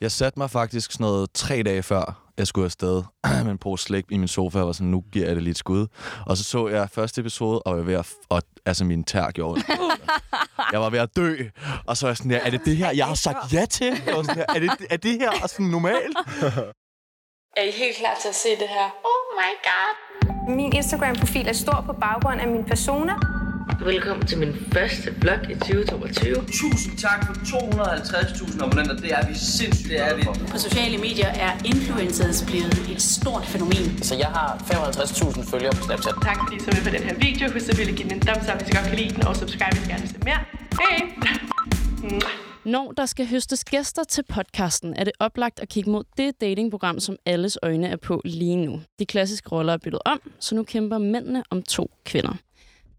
Jeg satte mig faktisk sådan noget tre dage før, jeg skulle afsted med en pose slik i min sofa, og var sådan, nu giver jeg det lige et skud. Og så så jeg første episode, og jeg var ved at, f- og, altså min tær gjorde. Jeg var ved at dø, og så er jeg sådan, ja, er det det her, jeg har sagt ja til? Jeg var sådan, er, det, er det her sådan normalt? Er I helt klar til at se det her? Oh my god. Min Instagram-profil er stor på baggrund af min persona. Velkommen til min første vlog i 2022. Tusind tak for 250.000 abonnenter. Det er vi sindssygt det er vi. På sociale medier er influencers blevet et stort fænomen. Så jeg har 55.000 følgere på Snapchat. Tak fordi I så med på den her video. Husk at give den en thumbs up, hvis I godt kan lide den, og subscribe, hvis I gerne vil se mere. Hej! Når der skal høstes gæster til podcasten, er det oplagt at kigge mod det datingprogram, som alles øjne er på lige nu. De klassiske roller er byttet om, så nu kæmper mændene om to kvinder.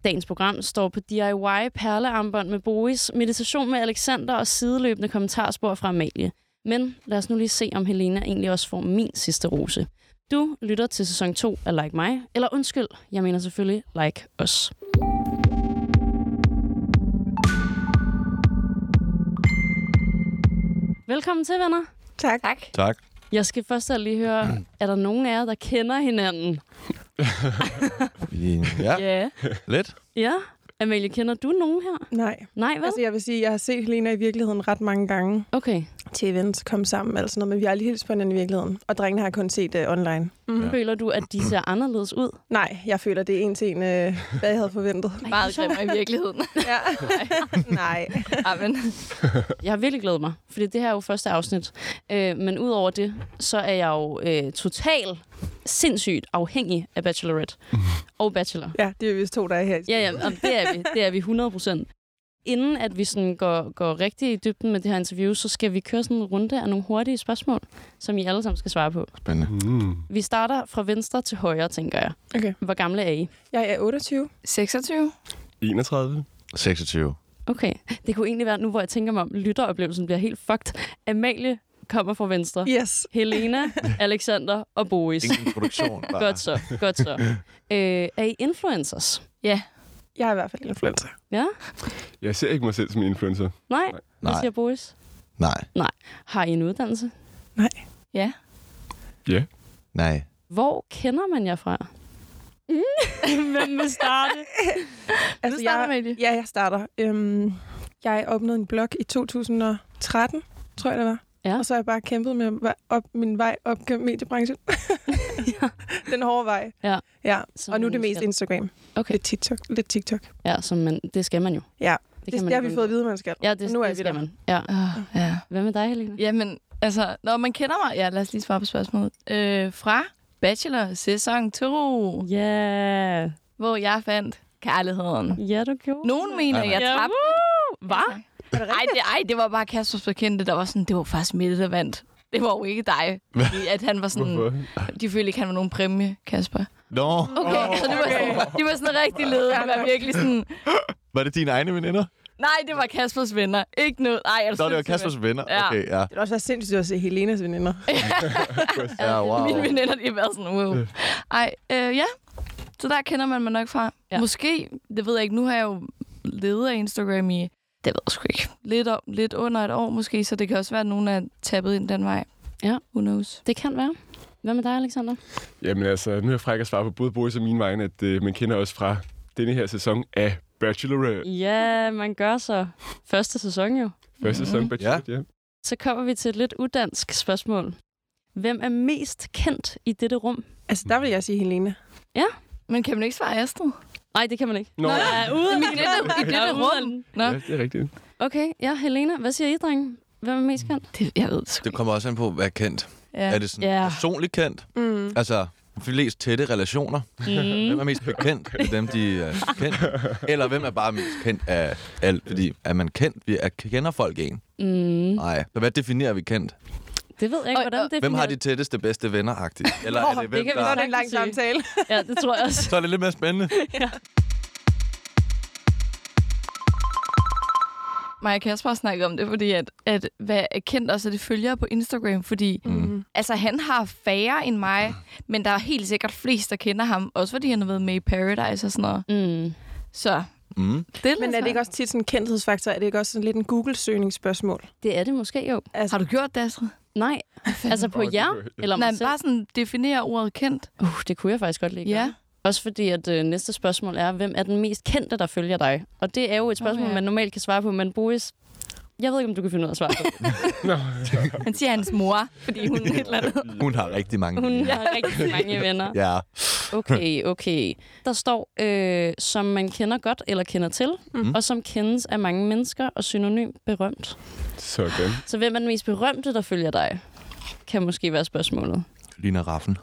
Dagens program står på DIY perlearmbånd med Boris, meditation med Alexander og sideløbende kommentarspor fra Amalie. Men lad os nu lige se, om Helena egentlig også får min sidste rose. Du lytter til sæson 2 af Like Mig, eller undskyld, jeg mener selvfølgelig Like Os. Velkommen til, venner. Tak. tak. Tak. Jeg skal først lige høre, er der nogen af jer, der kender hinanden? Ja, Ja. lidt. Ja. Amalie, kender du nogen her? Nej. Nej, vel? Altså, jeg vil sige, jeg har set Helena i virkeligheden ret mange gange Okay. til events, komme sammen og sådan noget, men vi har aldrig hilst på hinanden i virkeligheden. Og drengene har jeg kun set uh, online. Mm. Føler du, at de ser anderledes ud? Nej, jeg føler, det er en til en, uh, hvad jeg havde forventet. Meget grimmere i virkeligheden. ja. Nej. Amen. Jeg har virkelig glædet mig, fordi det her er jo første afsnit. Øh, men udover det, så er jeg jo øh, total sindssygt afhængig af Bachelorette og Bachelor. Ja, det er vi vist to, der er her. i Ja, ja, og det er vi. Det er vi 100 procent. Inden at vi sådan går, går rigtig i dybden med det her interview, så skal vi køre sådan en runde af nogle hurtige spørgsmål, som I alle sammen skal svare på. Spændende. Mm. Vi starter fra venstre til højre, tænker jeg. Okay. Hvor gamle er I? Jeg er 28. 26. 31. 26. Okay. Det kunne egentlig være, nu hvor jeg tænker mig om, lytteroplevelsen bliver helt fucked. Amalie kommer fra venstre. Yes. Helena, Alexander og Boris. Ingen produktion. Bare. Godt så, godt så. Øh, er I influencers? Ja. Jeg er i hvert fald influencer. Ja? Jeg ser ikke mig selv som influencer. Nej? Hvad Nej. siger Boris? Nej. Nej. Har I en uddannelse? Nej. Ja. Ja. Nej. Hvor kender man jer fra? Hvem vil starte? Altså, Du starter, jeg, Amalie. Ja, jeg starter. Øhm, jeg åbnede en blog i 2013, tror jeg det var. Ja. Og så har jeg bare kæmpet med op, min vej op gennem mediebranchen. Den hårde vej. Ja. ja. Som Og nu er det mest skal. Instagram. Okay. Lidt TikTok. Lidt TikTok. Ja, som man, det skal man jo. Ja. Det, Det, kan det, man det har vi fået at vide, man skal. Ja, det, Og nu er det vi skal der. man. Ja. Uh, ja. Hvad med dig, Helena? Jamen, altså, når man kender mig... Ja, lad os lige svare på spørgsmålet. Øh, fra Bachelor sæson 2, Ja. Yeah. hvor jeg fandt kærligheden. Ja, du gjorde. Nogen mener, jeg Ja, tabte. Hvad? Det Ej det, ej, det var bare Kaspers bekendte, der var sådan, det var faktisk Mette, der vandt. Det var jo ikke dig. Fordi at han var sådan, Hvorfor? de følte ikke, han var nogen præmie, Kasper. Nå, Okay, så det var, sådan, de var sådan rigtig ledet. Det var virkelig sådan, var det dine egne veninder? nej, det var Kaspers venner. Ikke noget. Ej, jeg Nå, det var Kaspers venner. Ja. Okay, ja. Det er også være sindssygt at se Helenas veninder. Ja, wow. Mine veninder, de har været sådan, wow. Ej, øh, ja. Så der kender man mig nok fra. Ja. Måske, det ved jeg ikke, nu har jeg jo ledet af Instagram i, det ved jeg sgu ikke, lidt, om, lidt under et år måske, så det kan også være, at nogen er tappet ind den vej. Ja. Who knows? Det kan være. Hvad med dig, Alexander? Jamen altså, nu er jeg fræk at svare på både Boris og min vegne, at øh, man kender også fra denne her sæson af Bachelorette. Ja, man gør så. Første sæson jo. Første sæson Bachelorette, ja. Så kommer vi til et lidt udansk spørgsmål. Hvem er mest kendt i dette rum? Altså, der vil jeg sige Helena. Men kan man ikke svare Astrid? Nej, det kan man ikke. Nå. ja, ude I dette, i dette rum? Nå, Ja, det er rigtigt. Okay, ja, Helena. Hvad siger I, drenge? Hvem er mest kendt? det, jeg ved det sgu Det kommer også an på, hvad er kendt. Ja. Er det sådan Ja. personligt kendt? Mm. Altså, flest tætte relationer? Hvem er mest bekendt af dem, de er kendt? Eller hvem er bare mest kendt af alt? Fordi er man kendt, vi er, kender folk en? Mm, Nej. Så hvad definerer vi kendt? Det ved jeg ikke, hvordan og- det Hvem har de tætteste, bedste venner-agtigt? Eller er det hvem, kan vi der... Så er det en lang samtale. Ja, det tror jeg også. Så er det lidt mere spændende. mig og Kasper har snakket om det, fordi at, at hvad er kendt også, at det følger på Instagram, fordi Mm. altså, han har færre end mig, men der er helt sikkert flest, der kender ham, også fordi han har været med i Paradise og sådan noget. Mm. Så Mm. det er Men er det ikke også tit sådan en kendthedsfaktor? Er det ikke også sådan lidt en Google-søgningsspørgsmål? Det er det måske jo. Altså, Har du gjort det, Astrid? Nej, altså på jer? Eller Nej, mig selv? bare sådan definere ordet kendt. Uh, det kunne jeg faktisk godt lide. Ja. Også fordi, at øh, næste spørgsmål er, hvem er den mest kendte, der følger dig? Og det er jo et spørgsmål, ja. man normalt kan svare på, men Boris, jeg ved ikke, om du kan finde ud af at svare på det. Han siger hans mor, fordi hun er et eller andet. Hun har rigtig mange. Hun har rigtig mange venner. Ja. Okay, okay. Der står, øh, som man kender godt eller kender til, mm. og som kendes af mange mennesker og synonym berømt. Sådan. Så hvem er den mest berømte, der følger dig? Kan måske være spørgsmålet. Lina Raffen.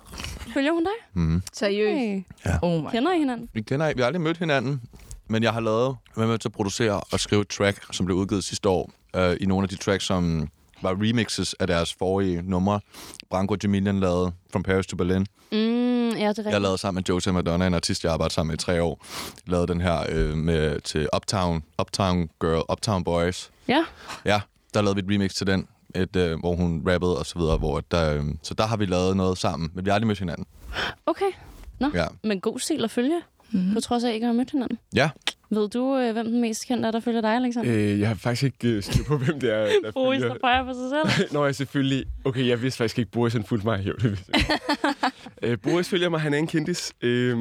Følger hun dig? Mm. Seriøst? Hey. Ja. Oh my. Kender I hinanden? Vi kender ikke. Vi har aldrig mødt hinanden, men jeg har lavet, været med til at producere og skrive et track, som blev udgivet sidste år, øh, i nogle af de tracks, som var remixes af deres forrige numre. Branko Jamilian lavede From Paris to Berlin. Mm, ja, det er. Jeg lavede sammen med Jose Madonna, en artist, jeg har arbejdet sammen med i tre år. Jeg lavede den her øh, med, til Uptown, Uptown Girl, Uptown Boys. Ja. Ja, der lavede vi et remix til den, et, øh, hvor hun rappede og så videre. Hvor der, øh, så der har vi lavet noget sammen, men vi har aldrig mødt hinanden. Okay. Nå, Ja. men god stil at følge, mm-hmm. på trods af, at I ikke har mødt hinanden. Ja, Ved du, øh, hvem den mest kendte er, der følger dig, Alexander? Øh, jeg har faktisk ikke øh, styr på, hvem det er, der Boris, følger. der peger på sig selv. Nå, jeg selvfølgelig... Okay, jeg vidste faktisk ikke, Boris han fulgte mig. Jo, det vidste jeg. øh, Boris følger mig, han er en kendis. Øh,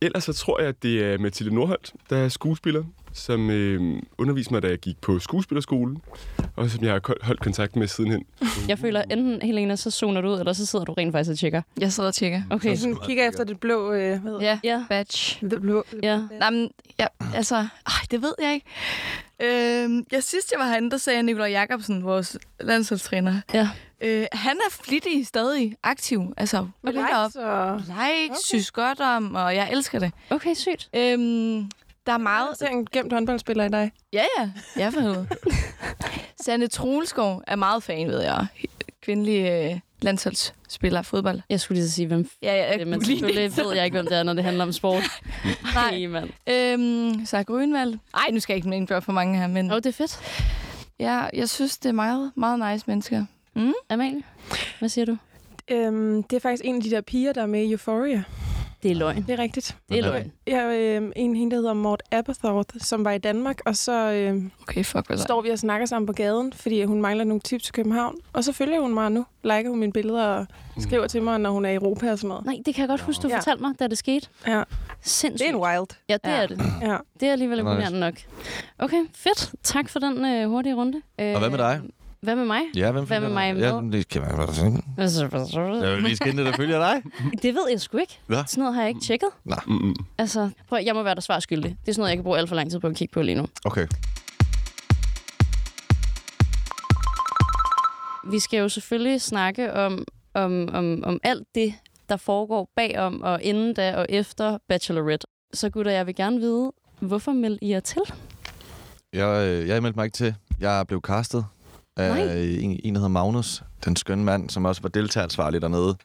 ellers så tror jeg, at det er Mathilde Nordholt, der er skuespiller, som øh, underviste mig, da jeg gik på skuespillerskolen, og som jeg har holdt kontakt med sidenhen. Jeg føler enten, Helena, så zoner du ud, eller så sidder du rent faktisk og tjekker. Jeg sidder og tjekker. Okay. Så sådan kigger efter det blå... Øh, hvad Ja, Ja. badge. det? Blå. Ja. Nej, men, ja, altså, ej, det ved jeg ikke. Øh, jeg sidst jeg var herinde, der sagde Nikolaj Jakobsen, vores landsholdstræner, Ja. Øh, han er flittig stadig aktiv. Altså, Med da op. likes og... Likes, Okay. synes godt om, og jeg elsker det. Okay, sygt. Øhm, der er meget... Jeg ser en gemt håndboldspiller i dig. Ja, ja. Ja, for helvede. Sanne Troelskov er meget fan, ved jeg. Kvindelig øh, landsholdsspiller fodbold. Jeg skulle lige så sige, hvem Ja, ja, jeg det, men selvfølgelig ved jeg ikke, hvem det er, når det handler om sport. Nej. Hey, mand. Øhm, så Grønvald. Ej, nu skal jeg ikke indføre for mange her, men Åh, oh, det er fedt. ja, jeg synes, det er meget, meget nice mennesker. Mm? Amalie, hvad siger du? Øhm, det er faktisk en af de der piger, der er med i Euphoria. Det er løgn. Det er rigtigt. Det er løgn. Jeg er øh, en hende, der hedder Mort Aberthorth, som var i Danmark, og så øh, Okay, fuck, hvad står vi og snakker sammen på gaden, fordi hun mangler nogle tips til København. Og så følger hun mig nu, liker hun mine billeder og skriver til mig, når hun er i Europa og sådan noget. Nej, det kan jeg godt huske, du Ja. fortalte mig, da det skete. Ja. Sindssygt. Det er en wild. Ja, det Ja. er det. Ja. Det er alligevel Nice. imponerende nok. Okay, fedt. Tak for den øh, hurtige runde. Øh, og hvad med dig? Hvad med mig? Ja, hvem Hvad med mig? dig? Ja, det kan man. Jeg vil lige skænde, der følger dig. Det ved jeg sgu ikke. Hvad? Sådan noget har jeg ikke tjekket. Mm-mm. Altså, prøv, jeg må være der svar skyldig. Det er sådan noget, jeg kan bruge alt for lang tid på at kigge på lige nu. Okay. Vi skal jo selvfølgelig snakke om, om, om, om alt det, der foregår bagom og inden da og efter Bachelorette. Så gutter, jeg vil gerne vide, hvorfor meldte I jer til? Jeg, øh, jeg meldte mig ikke til. Jeg blev castet af Nej. en, en, der hedder Magnus, den skønne mand, som også var deltageransvarlig dernede,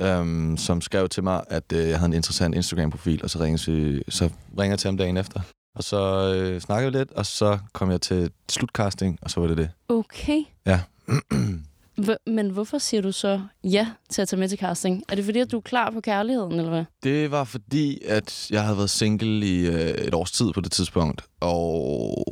øhm, som skrev til mig, at øh, jeg havde en interessant Instagram-profil, og så ringede vi, så ringer jeg til ham dagen efter. Og så øh, snakkede vi lidt, og så kom jeg til slutcasting, og så var det det. Okay. Ja. Men hvorfor siger du så ja til at tage med til casting? Er det fordi, at du er klar på kærligheden, eller hvad? Det var fordi, at jeg havde været single i øh, et års tid på det tidspunkt, og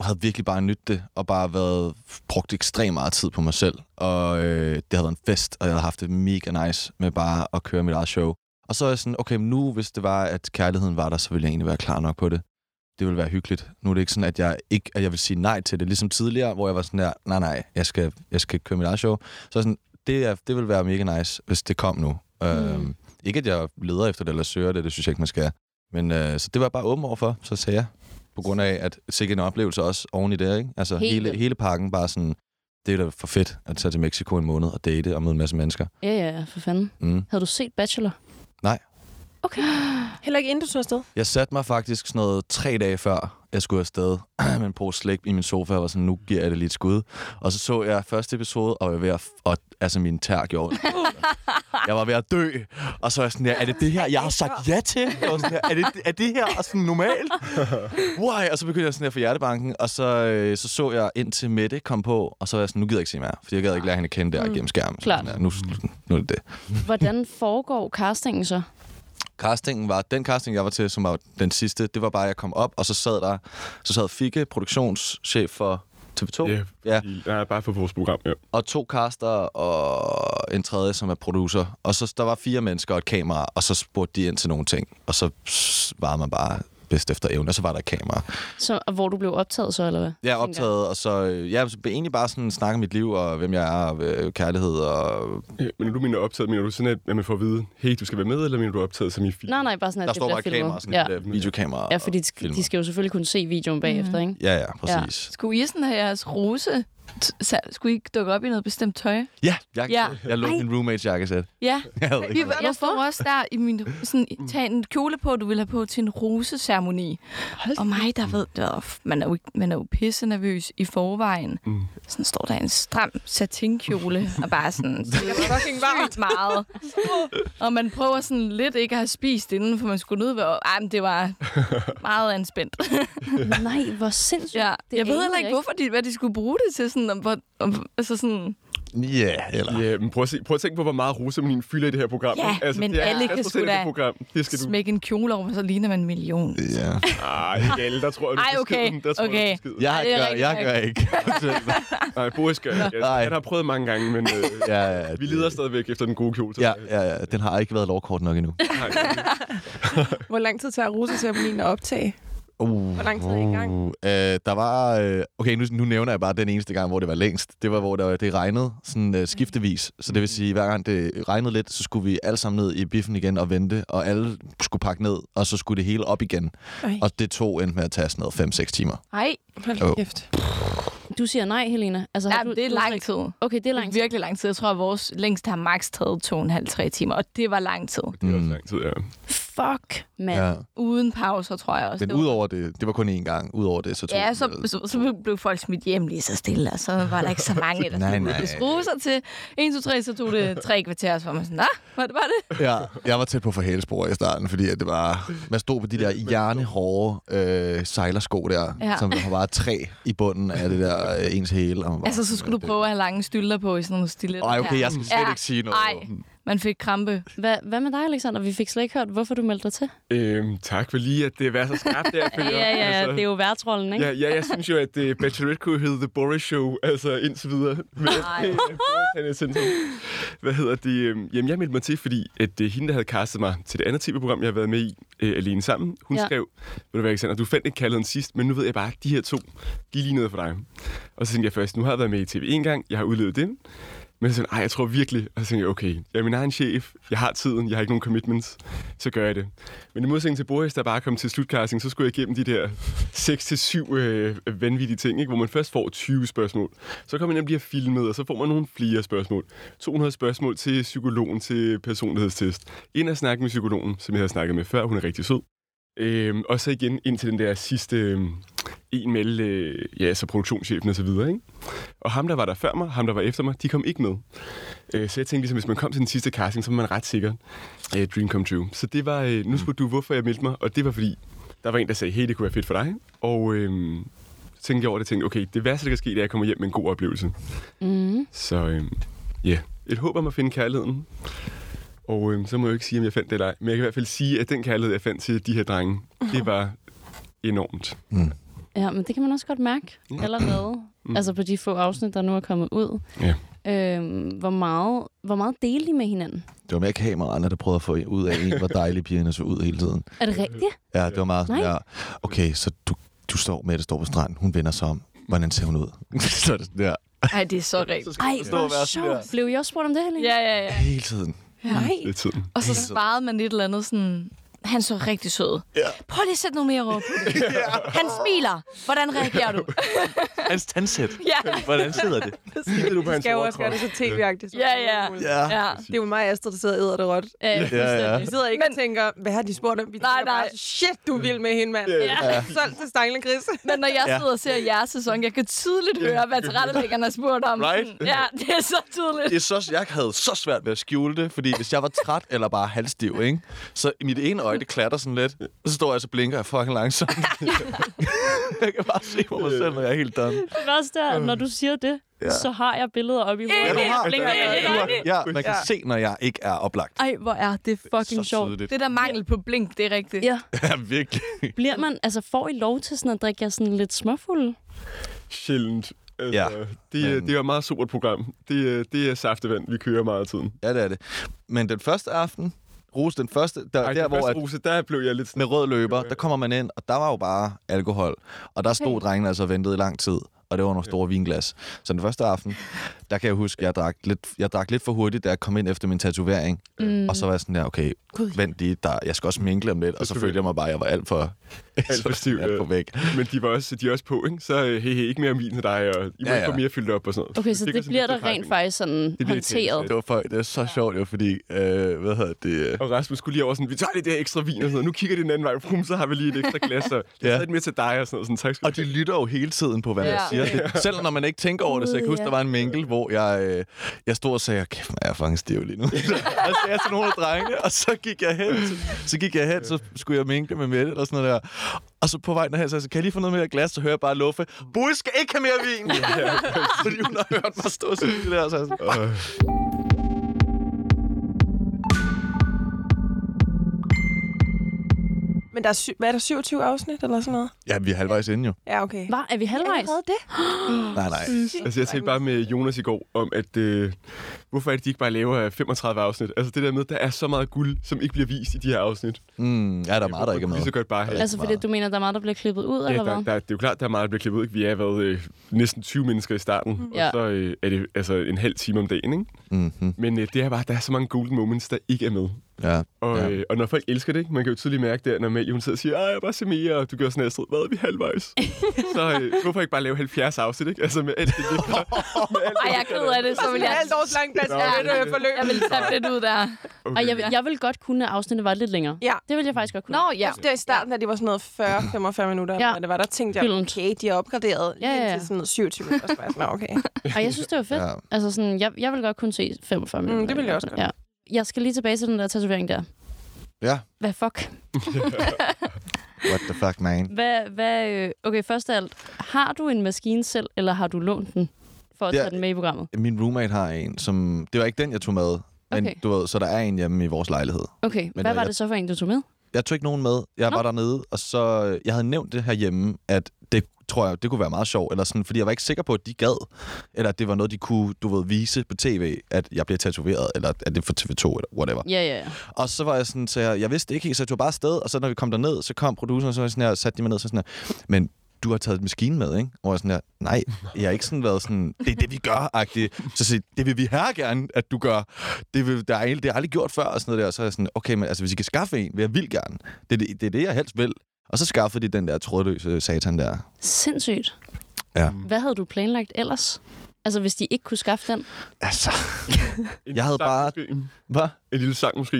havde virkelig bare nydt det, og bare været brugt ekstremt meget tid på mig selv. Og øh, det havde været en fest, og jeg havde haft det mega nice med bare at køre mit eget show. Og så er jeg sådan, okay, nu hvis det var, at kærligheden var der, så ville jeg egentlig være klar nok på det. Det ville være hyggeligt. Nu er det ikke sådan, at jeg ikke at jeg vil sige nej til det, ligesom tidligere, hvor jeg var sådan der, nej, nej, jeg skal, jeg skal køre mit eget show. Så sådan, det, er, det vil være mega nice, hvis det kom nu. Mm. Øhm, ikke at jeg leder efter det eller søger det, det synes jeg ikke, man skal. Men øh, så det var jeg bare åben overfor, så sagde jeg. På grund af, at sikkert en oplevelse også oven i det, ikke? Altså Helt hele, hele pakken bare sådan, det er da for fedt at tage til Mexico en måned og date og møde en masse mennesker. Ja, ja, for fanden. Mm. Havde du set Bachelor? Okay. Heller ikke inden du tog afsted. Jeg satte mig faktisk sådan noget tre dage før, jeg skulle afsted med en pose slik i min sofa, og var sådan, nu giver jeg det lige et skud. Og så så jeg første episode, og jeg var ved at, og, altså min tær gjorde. Jeg var ved at dø, og så er jeg sådan, ja, er det det her, jeg har sagt ja til? Jeg var sådan, her, er, det, er det her sådan normalt? Why? Og så begyndte jeg sådan at få hjertebanken, og så, øh, så så jeg ind til Mette kom på, og så var jeg sådan, nu gider jeg ikke se mere, fordi jeg gad ikke lære hende at kende der Mm. gennem skærmen. Så Klart. sådan, ja, nu, nu er det det. Hvordan foregår castingen så? Castingen var, den casting, jeg var til, som var den sidste, det var bare, at jeg kom op, og så sad der, så sad Fikke, produktionschef for TV2? Ja, ja. Nej, bare for vores program, ja. Og to caster og en tredje, som er producer. Og så der var fire mennesker og et kamera, og så spurgte de ind til nogle ting. Og så svarede man bare bedst efter evne, og så var der et kamera. Så, og hvor du blev optaget så, eller hvad? Jeg er optaget, og så, øh, ja, så egentlig bare sådan snakke om mit liv, og hvem jeg er, og øh, kærlighed, og... Ja, men når du mener optaget, mener du sådan, at at man får at vide, hey, du skal være med, eller mener du optaget som i film? Nej, nej, bare sådan, at Der det står bare et filmet. kamera, sådan ja. et øh, videokamera. Ja, fordi de, de skal jo selvfølgelig kunne se videoen bagefter, ikke? Ja, ja, præcis. Skulle I sådan have jeres rose? Skulle I ikke dukke op i noget bestemt tøj? Ja, jeg, Ja. jeg lå min roommates jakkesæt. Ja, Jeg vi, jeg stod også der i min... Sådan, tag en kjole på, du vil have på til en roseceremoni. Og mig, der ved... Der, man, er jo, man er jo pisse nervøs i forvejen. Mm. Sådan står der en stram satinkjole, og bare sådan... Det er fucking varmt. meget. Og man prøver sådan lidt ikke at have spist inden, for man skulle nødt ved... Ej, men det var meget anspændt. Nej, hvor sindssygt. Ja, Det jeg ved heller ikke, ikke. hvorfor de, hvad de skulle bruge det til. Sådan, om, hvor- om, altså sådan, Ja, eller... Ja, men prøv at, se, prøv at tænke på, hvor meget rosemonin fylder i det her program. Ja, ikke? men det er alle kan 50% sgu da det program. Det skal du... smække en kjole over, så ligner man en million. Ja. Ej, ikke alle, der tror jeg, du Ej, okay. Der tror okay. Jeg, du. Jeg, Ej, det gør, jeg gør ikke. Nej, Boris gør ikke. Altså. Han har prøvet mange gange, men øh, ja, ja, vi lider stadigvæk efter den gode kjole. Ja, ja, ja, den har ikke været lovkort nok endnu. Hvor lang tid tager ruseceremonien at optage? Uh, Hvor lang tid er I gang? Uh, øh, der var... Øh, okay, nu, nu nævner jeg bare den eneste gang, hvor det var længst. Det var, hvor der, det regnede sådan øh, skiftevis. Så det vil sige, hver gang det regnede lidt, så skulle vi alle sammen ned i biffen igen og vente, og alle skulle pakke ned, og så skulle det hele op igen. Ej. Og det tog endte med at tage sådan noget 5-6 timer. Ej, Hold Jo. kæft. Du siger nej, Helena. Altså, ja, har du, det er du lang tid. Okay, det er lang tid. virkelig lang tid. Jeg tror, at vores længste har maks taget to og en halv, tre timer, og det var lang tid. det er også Mm. lang tid, ja. Fuck, mand. Ja. Uden pauser, tror jeg også. Men Det udover det, det var kun én gang. Udover det, så tog Ja, så, så, så blev folk smidt hjem lige så stille, og så var der ikke så mange, der Nej, nej. skrue sig til. 1, 2, 3, så tog det tre kvarter, så var man sådan, hvad var det? Ja, jeg var tæt på for hælespor i starten, fordi at det var... Man stod på de der hjernehårde øh, sejlersko der, Ja. som var bare træ i bunden af det der øh, ens hæle. Og var Altså, så skulle du prøve at have lange stylter på i sådan nogle stiletter. Ej, okay, jeg skal slet Ja. ikke sige noget. Ej, man fik krampe. Hvad, hvad med dig, Alexander? Vi fik slet ikke hørt, hvorfor du meldte dig til. Øhm, tak for lige, at det var så skarpt der. Ja, ja, ja, det er jo værtsrollen, ikke? Ja, ja, jeg synes jo, at uh, Bachelorette kunne hedde The Boris Show, altså indtil videre. Er sindssyg. Hvad hedder det? øhm, Jamen, jeg meldte mig til, fordi at uh, hende, der havde castet mig til det andet tv-program, jeg har været med i, uh, alene sammen, hun Ja. skrev, ved du hvad, Alexander, du fandt ikke kærligheden sidst, men nu ved jeg bare, at de her to, de er lige noget for dig. Og så tænkte jeg først, nu har jeg været med i tv en gang, jeg har udlevet det. Men så jeg, ej, jeg tror virkelig, og så tænkte jeg, okay, jeg er min egen chef, jeg har tiden, jeg har ikke nogen commitments, så gør jeg det. Men i modsætning til Boris, der bare kom til slutcasting, så skulle jeg igennem de der 6-7 øh, vanvittige ting, ikke? hvor man først får 20 spørgsmål. Så kommer man hjem og bliver filmet, og så får man nogle flere spørgsmål. 200 spørgsmål til psykologen til personlighedstest. Ind og snakke med psykologen, som jeg havde snakket med før, hun er rigtig sød. Øhm, og så igen ind til den der sidste øh, en med, øh, ja, så produktionschefen og så videre, ikke? Og ham, der var der før mig, ham, der var efter mig, de kom ikke med. Øh, så jeg tænkte ligesom, hvis man kom til den sidste casting, så var man ret sikker. Øh, dream come true. Så det var, øh, nu spurgte du, hvorfor jeg meldte mig, og det var fordi, der var en, der sagde, hey, det kunne være fedt for dig. Og øh, så tænkte jeg over det og tænkte, okay, det værste, der kan ske, det er, at jeg kommer hjem med en god oplevelse. Mm. Så øh, ja, et håb om at finde kærligheden. Og øh, så må jeg jo ikke sige, om jeg fandt det eller ej. Men jeg kan i hvert fald sige, at den kærlighed, jeg fandt til de her drenge, det var enormt. Mm. Ja, men det kan man også godt mærke allerede. Mm. Altså på de få afsnit, der nu er kommet ud. Ja. Øhm, hvor, meget, hvor meget delte I med hinanden? Det var mere kameraerne, der prøvede at få ud af en, hvor dejlig pigerne så ud hele tiden. Er det rigtigt? Ja, det var meget sådan der, okay, så du, du står med, det står på stranden, hun vender sig om. Hvordan ser hun ud? så er det sådan der. Ej, det er så rigtigt. Ej, hvor sjovt. Blev I også spurgt om det, Helene? Ja, ja, ja. Hele tiden. Nej. Er tiden. Og så svarede man et eller andet sådan... Han så rigtig sød. Ja. Prøv lige at sætte noget mere på det. Han smiler. Hvordan reagerer du? Hans tandsæt. ja. Hvordan sidder det? Kigger du på hans skal jo også gøre det så tv-agtigt. Ja, ja. Ja. ja. Det er jo mig og Astrid, der sidder og æder det råt. Ja, Ja, ja. Vi sidder ikke Men... og tænker, hvad har de spurgt om? Vi Nej, tænker bare, nej. shit, du vild med hende, mand. Ja. Solgt til Stejle Gris. Men når jeg Ja. sidder og ser jeres sæson, jeg kan tydeligt høre, hvad tilrettelæggerne har spurgt om. Right? Ja, det er så tydeligt. Det er så, jeg havde så svært ved at skjule det, fordi hvis jeg var træt eller bare halvstiv, ikke? så i mit ene øje, det klatter sådan lidt, og så står jeg og så blinker jeg fucking langsomt. jeg kan bare se på mig selv, når jeg er helt done. Det værste er, når du siger det, Ja. så har jeg billeder op i hovedet. Ja, du har, Blinker ja, har, ja, man kan Ja. se, når jeg ikke er oplagt. Ej, hvor er det fucking sjovt. Det der mangel på blink, det er rigtigt. Ja. Ja, virkelig. Bliver man, altså får I lov til sådan at drikke jer sådan lidt småfulde? Sjældent. Altså, Ja, Det, er- men- det er et meget sobert program. Det, er- det er saftevand, vi kører meget af tiden. Ja, det er det. Men den første aften, Rose, den første, der, Ej, der hvor at, rose, der blev jeg lidt sådan... med rød løber, der kommer man ind, og der var jo bare alkohol. Og der stod Okay. drengene altså og ventede i lang tid, og det var nogle store vinglas. Så den første aften, der kan jeg huske, jeg drak lidt, jeg drak lidt for hurtigt, da jeg kom ind efter min tatovering. Mm. Og så var jeg sådan der, okay, Gud. vent lige, der, jeg skal også minkle om lidt. Og så følte jeg mig bare, at jeg var alt for, Alt for stiv, alt for ja. væk. Men de var også, de er også på, ikke? Så øh, hey, hey, ikke mere vin til dig, og I må Ja, ja, ja. ja. få mere fyldt op og sådan noget. Okay, så Det det, sådan bliver lidt der rent faktisk sådan bliver håndteret. Det var, for, det er så sjovt, jo, fordi, øh, hvad hedder det? Og Rasmus skulle lige over sådan, vi tager lidt det her ekstra vin og sådan noget. Nu kigger de den anden vej, Brum, så har vi lige et ekstra glas, og jeg Ja. ja. med til dig og sådan noget. Sådan, tak skal Og de lytter jo hele tiden på, hvad Ja. jeg siger. Det, selv når man ikke tænker over det. Så jeg kan huske, ja. der var en minkel, hvor jeg, øh, jeg stod og sagde, kæft, man, jeg er fucking stiv lige nu. og så jeg til nogle af drengene, og så gik jeg hen, så, så gik jeg hen, så skulle jeg minkle med Mette og sådan noget der. Og så på vej derhen, så jeg, kan jeg lige få noget mere glas? Så hører jeg bare Luffe, Bui skal ikke have mere vin! Fordi hun har hørt mig stå og sige det der. Så jeg sådan, Men der er, sy- hvad er der, 27 afsnit eller sådan noget? ja, vi er halvvejs inde jo. Ja, okay. Var, er vi halvvejs? Allerede det? Nej, nej. Altså, jeg talte bare med Jonas i går om, at øh, hvorfor er det, de ikke bare laver øh, 35 afsnit? Altså, det der med, der er så meget guld, som ikke bliver vist i de her afsnit. Mm, ja, der er meget, der ikke er Lige så med. godt bare have. Altså, fordi du mener, der er meget, der bliver klippet ud, Ja, eller der, hvad? der, det er jo klart, der er meget, der bliver klippet ud. Ikke? Vi er været øh, næsten 20 mennesker i starten. Ja. og så øh, er det altså en halv time om dagen. Ikke? Mm-hmm. Men øh, det er bare, der er så mange golden moments, der ikke er med. Ja. Og, Ja. ja. øh, og når folk elsker det, man kan jo tydeligt mærke det, når Amalie, hun sidder og siger, "Ej, jeg bare se mere, og du gør sådan her, hvad er vi halvvejs? så øh, hvorfor ikke bare lave 70 afsnit, ikke? Altså med alt det, alt Ej, jeg er ked af det, så vil jeg... halvt års langt Nå, bachelor okay. forløb. Jeg vil tage lidt ud der. Okay. Og jeg, vil- jeg vil godt kunne, at afsnittet var lidt længere. Ja. Det vil jeg faktisk godt kunne. Nå, ja. Der i starten, da de var sådan noget 40-45 minutter, Ja. ja. det var, der tænkte jeg, okay, de har opgraderet Ja, ja, ja. til sådan noget 27 minutter. Så var jeg sådan, okay. Og jeg synes, det var fedt. Ja. Altså sådan, jeg, jeg vil godt kunne se 45 minutter. Mm, det vil jeg også godt. Ja. Jeg skal lige tilbage til den der tatovering der. Ja. Hvad fuck? What the fuck, man? Hvad, hvad, øh, okay, først af alt. Har du en maskine selv, eller har du lånt den for at Ja. tage den med i programmet? Min roommate har en, som... Det var ikke den, jeg tog med. Men Okay. du ved, så der er en hjemme i vores lejlighed. Okay, Men, hvad øh, var jeg- det så for en, du tog med? Jeg tog ikke nogen med. Jeg Nå. var dernede, og så... Jeg havde nævnt det her hjemme, at det tror jeg, det kunne være meget sjovt. Eller sådan, fordi jeg var ikke sikker på, at de gad. Eller at det var noget, de kunne, du ved, vise på tv, at jeg blev tatoveret, eller at det er for TV2, eller whatever. Ja, ja, ja. Og så var jeg sådan, så jeg, jeg vidste ikke helt, så jeg tog bare afsted, og så når vi kom derned, så kom produceren, og så sådan her, satte de mig ned, så sådan her, men du har taget maskinen med, ikke? Og jeg sådan her, nej, jeg har ikke sådan været sådan, det er det, vi gør, agtigt. Så siger, de, det vil vi her gerne, at du gør. Det, vil, der er, det har jeg aldrig gjort før, og sådan noget der. Så er jeg sådan, okay, men altså, hvis I kan skaffe en, vil jeg vil gerne. Det det, det, er det jeg helst vil. Og så skaffede de den der trådløse satan der. Sindssygt. Ja. Hvad havde du planlagt ellers? Altså, hvis de ikke kunne skaffe den? Altså, jeg havde bare- Måske. hvad? En lille sang måske.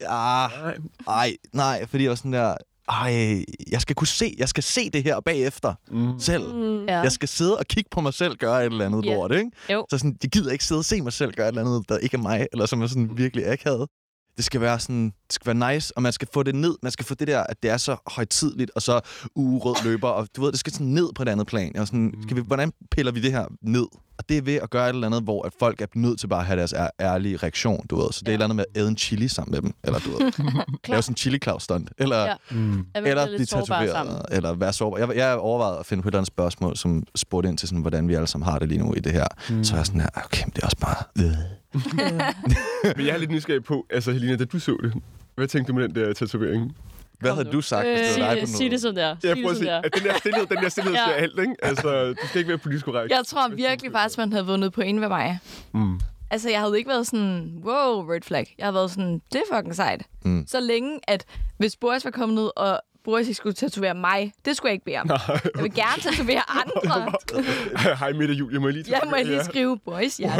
Ja, Nej. ej, nej, fordi jeg var sådan der, ej, jeg skal kunne se, jeg skal se det her bagefter Mm. selv. Mm. Ja. Jeg skal sidde og kigge på mig selv gøre et eller andet yeah. lort, ikke? Jo. Så sådan, jeg gider ikke sidde og se mig selv gøre et eller andet, der ikke er mig, eller som er sådan virkelig akavet. Det skal være sådan, det skal være nice, og man skal få det ned. Man skal få det der, at det er så højtidligt, og så urød løber, og du ved, det skal sådan ned på et andet plan. Og sådan, skal vi, hvordan piller vi det her ned? Og det er ved at gøre et eller andet, hvor at folk er nødt til bare at have deres ær- ærlige reaktion, du ved. Så det er et eller andet med at æde en chili sammen med dem, eller du ved, lave sådan en chili claus stunt eller, Ja. ja. Mm. Eller blive tatoveret, eller være sårbar. Jeg, jeg overvejede at finde på et eller andet spørgsmål, som spurgte ind til, sådan, hvordan vi alle sammen har det lige nu i det her. Mm. Så er jeg sådan her, okay, men det er også bare... Øh. Men jeg er lidt nysgerrig på, altså Helena, da du så det, hvad tænkte du med den der tatovering? Hvad havde du sagt, hvis det Sig var dig det, på sig det sådan der. Ja, Sig det prøv at der. at den der stillhed, den der stillhed Ja. alt, ikke? Altså, du skal ikke være politisk korrekt. Jeg tror virkelig faktisk, man havde vundet point ved mig. Mm. Altså, jeg havde ikke været sådan, wow, red flag. Jeg havde været sådan, det er fucking sejt. Mm. Så længe, at hvis Boris var kommet ned, og Boris ikke skulle tatovere mig, det skulle jeg ikke bede om. Jeg vil gerne tatovere andre. Hej Mette Julie, må jeg lige Jeg må jeg lige Ja. skrive Boris, ja.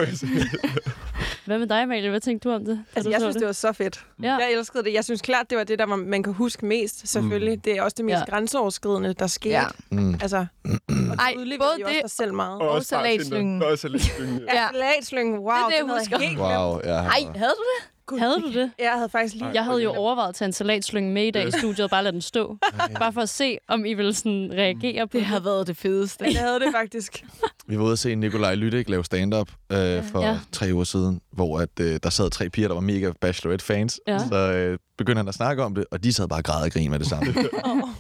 Hvad med dig, Amalie? Hvad tænkte du om det? Altså, du jeg synes, det var så fedt. Ja. Jeg elskede det. Jeg synes klart, det var det, der var, man kan huske mest, selvfølgelig. Mm. Det er også det mest Ja. grænseoverskridende, der skete. Ja. Mm. Altså, og Ej, det både de også det- dig selv meget. Og Og også salatslyngen. Og salatslyngen, ja. Ja, salatslyngen, wow, Det er det, jeg husker. helt Wow, ja. Ej, havde du det? glemt. Havde du det? Jeg havde faktisk lige... Jeg havde jo overvejet at tage en salatslynge med i dag i studiet og bare lade den stå. Bare for at se, om I ville sådan reagere på Det har været det fedeste. Jeg havde det faktisk. Vi var ude at se Nikolaj Lydik lave stand-up øh, for ja. tre uger siden, hvor at, øh, der sad tre piger, der var mega Bachelorette-fans. Ja. Så øh, begyndte han at snakke om det, og de sad bare og græd og grin med det samme.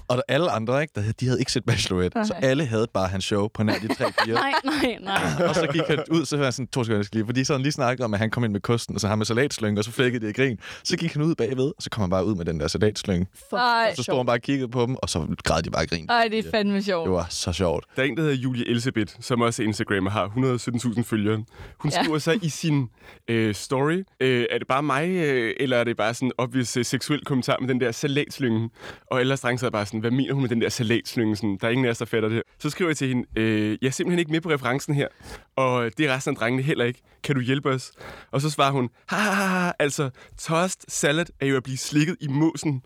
Og alle andre, ikke, der, de havde ikke set Bachelorette, Nej. så alle havde bare hans show på nær de tre piger. Nej, nej, nej. og så gik han ud, så var jeg sådan, to sekunder, lige, fordi så han lige snakket om, at han kom ind med kosten, og så ham med salatslynge, og så flækkede det i grin. Så gik han ud bagved, og så kom han bare ud med den der salatslynge. Ej, Og så stod han bare og kiggede på dem, og så græd de bare i grin. Ej, det er fandme sjovt. Det var så sjovt. Der er en, der hedder Julie Elisabeth, som også er Instagram og har 117.000 følgere. Hun Ja. skriver så i sin øh, story, øh, er det bare mig, øh, eller er det bare sådan obvious øh, seksuel kommentar med den der salatslynge? Og ellers dreng så er bare sådan, hvad mener hun med den der salatslynge? Sådan, der er ingen af os, der fatter det. Så skriver jeg til hende, øh, jeg er simpelthen ikke med på referencen her, og det er resten af drengene heller ikke. Kan du hjælpe os? Og så svarer hun, ha, ha, ha, ha, altså, toast salad er jo at blive slikket i måsen.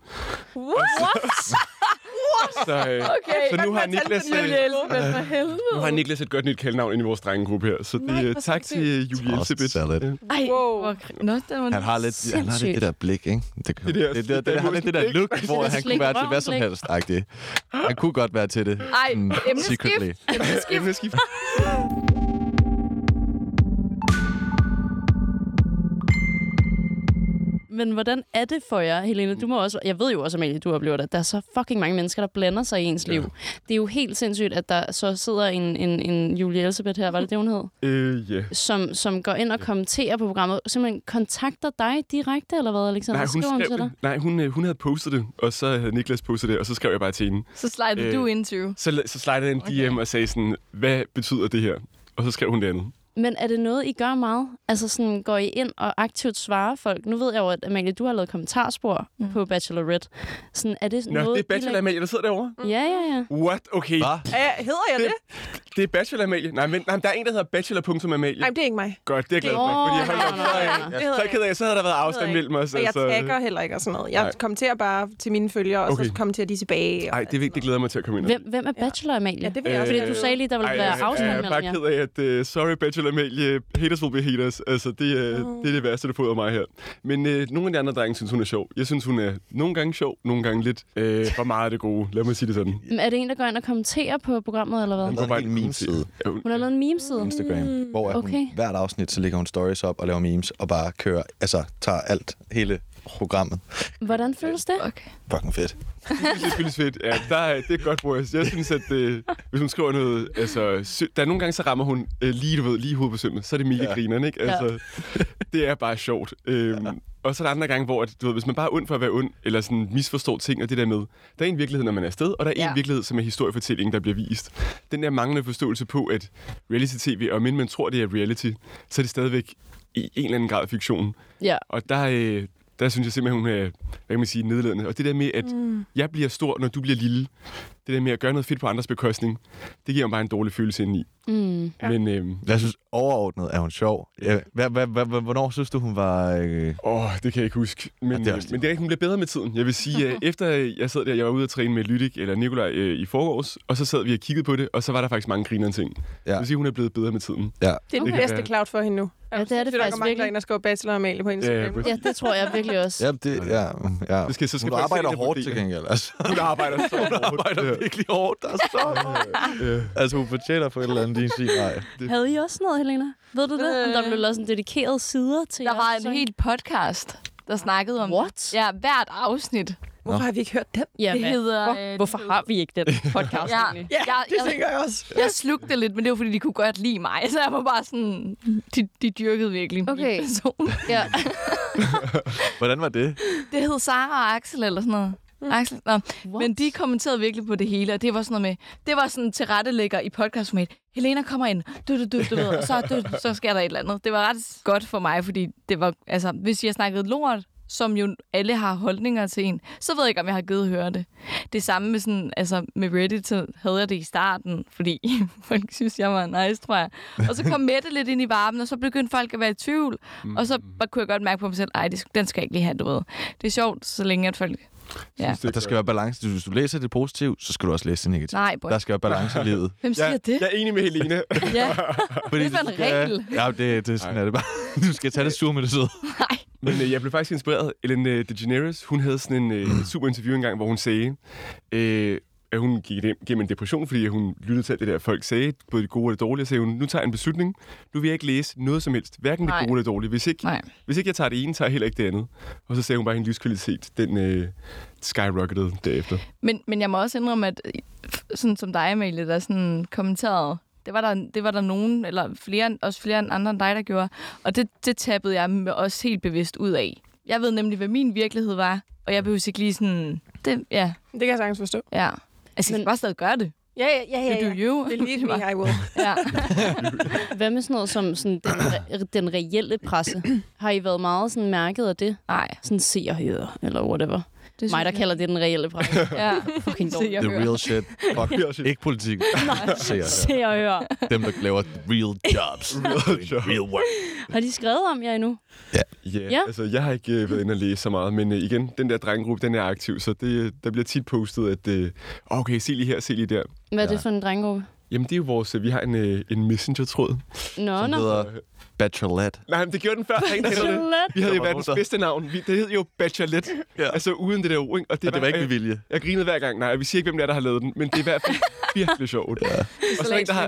What? Så, øh, Okay. så nu har Niklas... øh, Julie Elisabeth, for helvede. nu har Niklas et godt nyt kaldnavn ind i vores drengegruppe her, så det, Nej, hvor tak til Julie Elisabeth. salad. Ja. Ej, Wow. Nå, det var Han har lidt, han har lidt det der blik, ikke? Det, det, Det der- det, det, det, det, der han har lidt det der look, Det hvor han kunne være til hvad som helst. -agtigt. Han kunne godt være til det. Ej, emneskift. Emneskift. Men hvordan er det for jer, Helene? Du må også, jeg ved jo også, Amalie, du oplever det, at der er så fucking mange mennesker, der blander sig i ens liv. Det er jo helt sindssygt, at der så sidder en, en, en Julie Elisabeth her, var det det, hun hed? Øh, ja. Som, som går ind og kommenterer på programmet, simpelthen kontakter dig direkte, eller hvad, Alexander? Nej, hun, Skriver hun til skrev, dig? det. nej hun, øh, hun havde postet det, og så havde Niklas postet det, og så skrev jeg bare til hende. Så slidede Øh, du into. Så, så slidede jeg en DM og sagde sådan, hvad betyder det her? Og så skrev hun det andet. Men er det noget, I gør meget? Altså sådan, går I ind og aktivt svarer folk? Nu ved jeg jo, at Amalie, du har lavet kommentarspor mm. på Bachelorette. Sådan, er det Nå, noget, det er Bachelor Amalie, der sidder derovre. Ja, ja, ja. What? Okay. Hvad? Ja, hedder jeg det? Det er Bachelor Amalie. Nej, men, nej, men der er en, der hedder Bachelor.amalie. Nej, det er ikke mig. Godt, det er jeg glad for. Åh, Fordi jeg holdt op, nej, så, nej, øh, nej. Det så jeg ked af, så havde der været afstand mellem os. Og jeg altså. tagger heller ikke og sådan noget. Jeg Nej. kommenterer bare til mine følgere, og Okay. så kommenterer de tilbage. Ej, det er vigtigt. Det glæder mig til at komme ind. Hvem, hvem er Bachelor, Amalie? Ja, det vil jeg også Fordi du sagde lige, der ville Ej, være afstand Jeg er mellem bare jer. ked af, at uh, sorry Bachelor Amalie, haters will be haters. Altså, det, er, Oh. det er det værste, du får ud af mig her. Men uh, nogle af de andre drenge synes, hun er sjov. Jeg synes, hun er nogle gange sjov, nogle gange lidt uh, for meget af det gode. Lad mig sige det sådan. Er det en, der går ind og kommenterer på programmet, eller hvad? Hun går bare meme-side Ja, hun- Hun har lavet en meme-side. Instagram, hvor hun, Okay. hvert afsnit, så lægger hun stories op og laver memes, og bare kører, altså tager alt, hele programmet. Hvordan føles det? Okay. Fucking fedt. Det synes jeg selvfølgelig fedt. Ja, der er, det er godt, Boris. Jeg synes, at øh, hvis hun skriver noget... Altså, sø- der er nogle gange, så rammer hun øh, lige, du ved, lige hovedet på sømmet. Så er det mega Ja. ja. grineren, ikke? Altså, det er bare sjovt. Øhm, og så er der andre gange, hvor at, du ved, hvis man bare er ond for at være ond, eller sådan misforstår ting og det der med, der er en virkelighed, når man er afsted, og der er Ja. en virkelighed, som er historiefortællingen, der bliver vist. Den der manglende forståelse på, at reality-tv, og mindre man tror, det er reality, så er det stadigvæk i en eller anden grad fiktion. Ja. Og der, øh, der synes jeg simpelthen, hun er, hvad kan man sige, nedladende. Og det der med, at mm. jeg bliver stor, når du bliver lille, det der med at gøre noget fedt på andres bekostning, det giver mig bare en dårlig følelse ind i. Mm. Ja. Men øh, Jeg synes overordnet er hun sjov. Ja, hvad, hvad, hvad, hvad, hvornår synes du, hun var... Øh... åh, det kan jeg ikke huske. Men, Ja, det er det også- men det er ikke, hun bliver bedre med tiden. Jeg vil sige, at efter jeg sad der, jeg var ude at træne med Lydik eller Nikolaj øh, i forgårs, og så sad vi og kiggede på det, og så var der faktisk mange grinerende ting. Ja. Jeg vil sige, hun er blevet bedre med tiden. Ja. Det er Det den bedste cloud for hende nu. Ja, det er det fedt, faktisk Der mange, der virkelig. ind og skriver Bachelor Amalie på Instagram. Ja, ja, Ja, det tror jeg virkelig også. Ja, det, ja, ja. Det skal- så skal hun arbejder det hårdt til gengæld. Altså. Hun arbejder så arbejder Virkelig hårdt. Der er så meget. Altså, hun fortjener for et eller andet, din sig nej. Havde I også noget, Helena? Ved du det? Om der blev lavet sådan dedikerede sider til Der var en Så- helt podcast, der snakkede om What? Ja, hvert afsnit. Hvorfor har vi ikke hørt den? Ja, Det hedder, Hvor, øh, hvorfor har vi ikke den podcast Ja, egentlig? Ja, jeg, det jeg, tænker jeg også. jeg slugte det lidt, men det var fordi, de kunne godt lide mig. Så jeg var bare sådan... De, de dyrkede virkelig min Okay. person. Ja. Hvordan var det? Det hed Sara og Axel eller sådan noget. Mm. Axel, nå. Men de kommenterede virkelig på det hele, og det var sådan noget med, det var sådan tilrettelægger i podcastformat. Helena kommer ind, du, du, du, du ved, og så, du, så sker der et eller andet. Det var ret godt for mig, fordi det var, altså, hvis jeg snakkede lort, som jo alle har holdninger til en, så ved jeg ikke, om jeg har givet at høre det. Det samme med, sådan, altså, med Reddit, så havde jeg det i starten, fordi folk synes, jeg var nice, tror jeg. Og så kom Mette lidt ind i varmen, og så begyndte folk at være i tvivl. Og så bare kunne jeg godt mærke på mig selv, ej, det, den skal jeg ikke lige have, du ved. Det er sjovt, så længe at folk... Ja. Og der skal være balance. Hvis du læser det positivt, så skal du også læse det negativt. Nej, boy. Der skal være balance i livet. Hvem siger Ja, det? jeg er enig med Helena. Ja, Fordi det er for en skal- regel. Ja, det, det sådan er det bare. Du skal tage det sur med det søde. Men øh, jeg blev faktisk inspireret. Ellen øh, DeGeneres, hun havde sådan en øh, super interview engang, hvor hun sagde, øh, at hun gik gennem en depression, fordi hun lyttede til alt det der, folk sagde, både det gode og det dårlige, og sagde hun, nu tager jeg en beslutning. Nu vil jeg ikke læse noget som helst, hverken Nej. det gode eller det dårlige. Hvis ikke, Nej. hvis ikke jeg tager det ene, tager jeg heller ikke det andet. Og så sagde hun bare, at hendes livskvalitet, den øh, skyrocketed derefter. Men, men jeg må også indrømme, at øh, sådan som dig, Amalie, der sådan kommenterede, det var, der, det var der nogen, eller flere, også flere end andre end dig, der gjorde. Og det, det tappede jeg mig også helt bevidst ud af. Jeg ved nemlig, hvad min virkelighed var, og jeg behøver ikke lige sådan... Det, ja, Det kan jeg sagtens forstå. ja. Altså, jeg skal bare stadig gøre det. Ja, ja, ja, ja. You do you. Believe me, I will. Ja. Hvad med sådan noget som sådan den, re- den reelle presse? Har I været meget sådan mærket af det? Nej. Sådan se og høre, eller whatever. Det Mig, der kalder det den reelle presse. Ja. Fucking Se dårligt. The real shit. Fuck, ikke politik. Se og Se og høre. hør. Dem, der laver real jobs. Real job. Real work. Har de skrevet om jer endnu? Ja, Ja. altså jeg har ikke øh, været inde og læse så meget, men øh, igen, den der drengegruppe, den er aktiv, så det, øh, der bliver tit postet, at øh, okay, se lige her, se lige der. Hvad er det for en drengegruppe? Jamen det er jo vores, øh, vi har en, øh, en messenger-tråd. Nå, Som nå. hedder Bachelorette. Nej, men det gjorde den før. Det. Bachelorette. Vi havde jo verdens bedste navn. Vi, det hed jo Bachelorette. Ja. Altså uden det der ord, ikke? Og Og det var ikke med vilje. Jeg grinede hver gang. Nej, vi siger ikke, hvem det er, der har lavet den, men det er i hvert fald virkelig sjovt. Ja. Og så er der en, der har...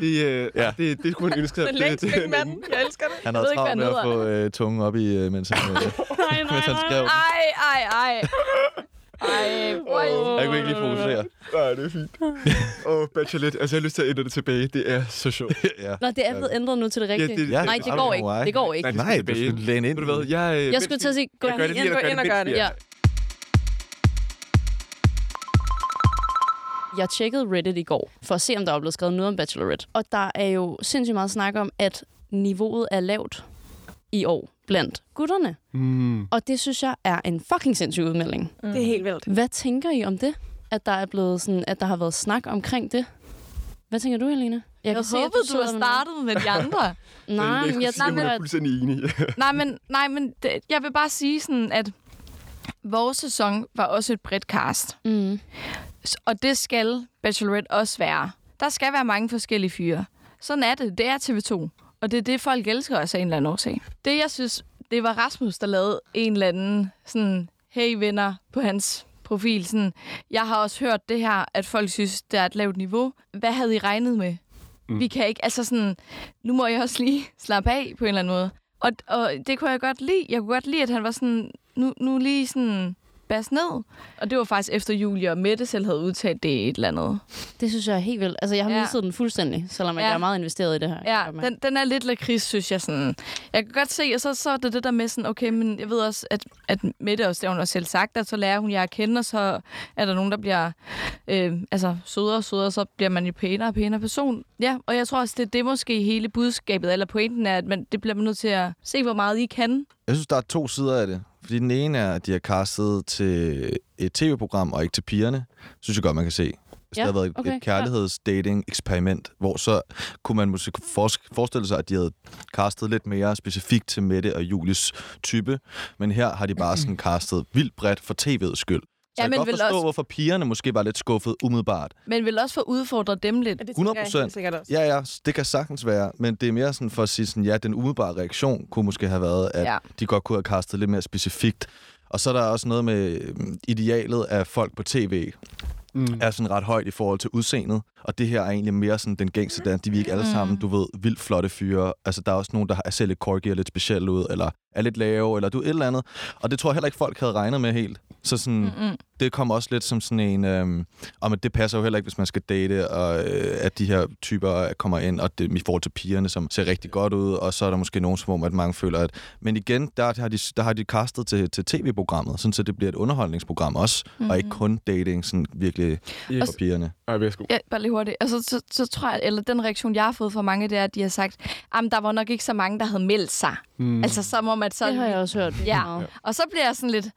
Det, øh, Ja. det, det kunne man ønske sig. Den Det- længste det- svingmanden. Jeg elsker det. Han Jeg havde travlt med at få øh, tungen op i, øh, mens han, øh, Nej, mens han skrev den. Ej, ej, ej. Ej, boy. Jeg kunne ikke lige fokusere. Nej, det er fint. Oh, Bachelorette. Altså, jeg har lyst til at ændre det tilbage. Det er så sjovt. ja. Nå, det er blevet ændret nu til det rigtige. det- Ja, Nej, det går ikke. Det går ikke. det skal Nej, du tilbage. skal læne ind. Ved du hvad? Jeg, øh, Jeg skulle til at sige, gå Jeg gør det lige, ind, ind og gør det. Ja. Jeg tjekkede Reddit i går, for at se, om der var blevet skrevet noget om Bachelorette. Og der er jo sindssygt meget snak om, at niveauet er lavt i år blandt gutterne. Mm. Og det synes jeg er en fucking sindssyg udmelding. Det er helt vildt. Hvad tænker I om det? At der er blevet sådan, at der har været snak omkring det? Hvad tænker du, Helena? Jeg, Jeg se, håbede, du sidder har med startet med de andre. Nej, men jeg jeg tænker, er at... fuldstændig enig. nej, men, nej, men det, jeg vil bare sige sådan, at vores sæson var også et bredt cast. Mm. Og det skal Bachelorette også være. Der skal være mange forskellige fyre. Sådan er det. Det er TV2. Og det er det, folk elsker os af en eller anden årsag. Det, jeg synes, det var Rasmus, der lavede en eller anden sådan, hey venner på hans profil. Sådan, jeg har også hørt det her, at folk synes, det er et lavt niveau. Hvad havde I regnet med? Mm. Vi kan ikke, altså sådan, nu må jeg også lige slappe af på en eller anden måde. Og, og det kunne jeg godt lide. Jeg kunne godt lide, at han var sådan, nu, nu lige sådan bas ned. Og det var faktisk efter Julie og Mette selv havde udtalt det i et eller andet. Det synes jeg er helt vildt. Altså, jeg har Ja. mistet den fuldstændig, selvom ja. Jeg er meget investeret i det her. Ja, den, den er lidt lakrids, synes jeg. Sådan. Jeg kan godt se, og så, så er det det der med sådan, okay, men jeg ved også, at, at Mette også, det har hun også selv sagt, at så lærer hun jer at kende, og så er der nogen, der bliver øh, altså, sødere og sødere, og så bliver man jo pænere og pænere person. Ja, og jeg tror også, det er det måske hele budskabet, eller pointen er, at man, det bliver man nødt til at se, hvor meget I kan. Jeg synes, der er to sider af det. Fordi den ene er, at de har castet til et tv-program, og ikke til pigerne. Synes jeg godt, man kan se. Hvis Ja, ja, det havde været okay, et kærlighedsdating-eksperiment, hvor så kunne man måske forestille sig, at de havde castet lidt mere specifikt til Mette og Julies type. Men her har de bare sådan castet vildt bredt for tv'ets skyld. Så Ja, jeg men kan godt forstå, også- hvorfor pigerne måske var lidt skuffet umiddelbart. Men vil også få udfordret dem lidt. Ja, det 100 tænker jeg helt procent. Ja, ja, det kan sagtens være, men det er mere sådan for at sige sådan, ja, den umiddelbare reaktion kunne måske have været, at Ja. de godt kunne have castet lidt mere specifikt. Og så er der også noget med øhm, idealet af folk på tv, mm. er sådan ret højt i forhold til udseendet. Og det her er egentlig mere sådan den gængste der. De er ikke alle sammen, du ved, vildt flotte fyre. Altså, der er også nogen, der er- ser lidt corgi og lidt specielt ud, eller er lidt lave, eller du et eller andet. Og det tror jeg heller ikke, folk havde regnet med helt. Så sådan, Mm-mm. det kom også lidt som sådan en... Øhm, om at det passer jo heller ikke, hvis man skal date, og øh, at de her typer kommer ind, og det, i forhold til pigerne, som ser rigtig godt ud, og så er der måske nogen, som at mange føler, at... Men igen, der har de, der har de castet til, til tv-programmet, sådan så det bliver et underholdningsprogram også, mm-hmm. og ikke kun dating, sådan virkelig Yes. for pigerne. Ej, værsgo. Ja, bare lige hurtigt. Altså, så, så tror jeg, eller den reaktion, jeg har fået fra mange, det er, at de har sagt, at der var nok ikke så mange, der havde meldt sig. Mm. Altså, som om, at så... Det har jeg også hørt. Ja, meget. og så bliver jeg sådan lidt...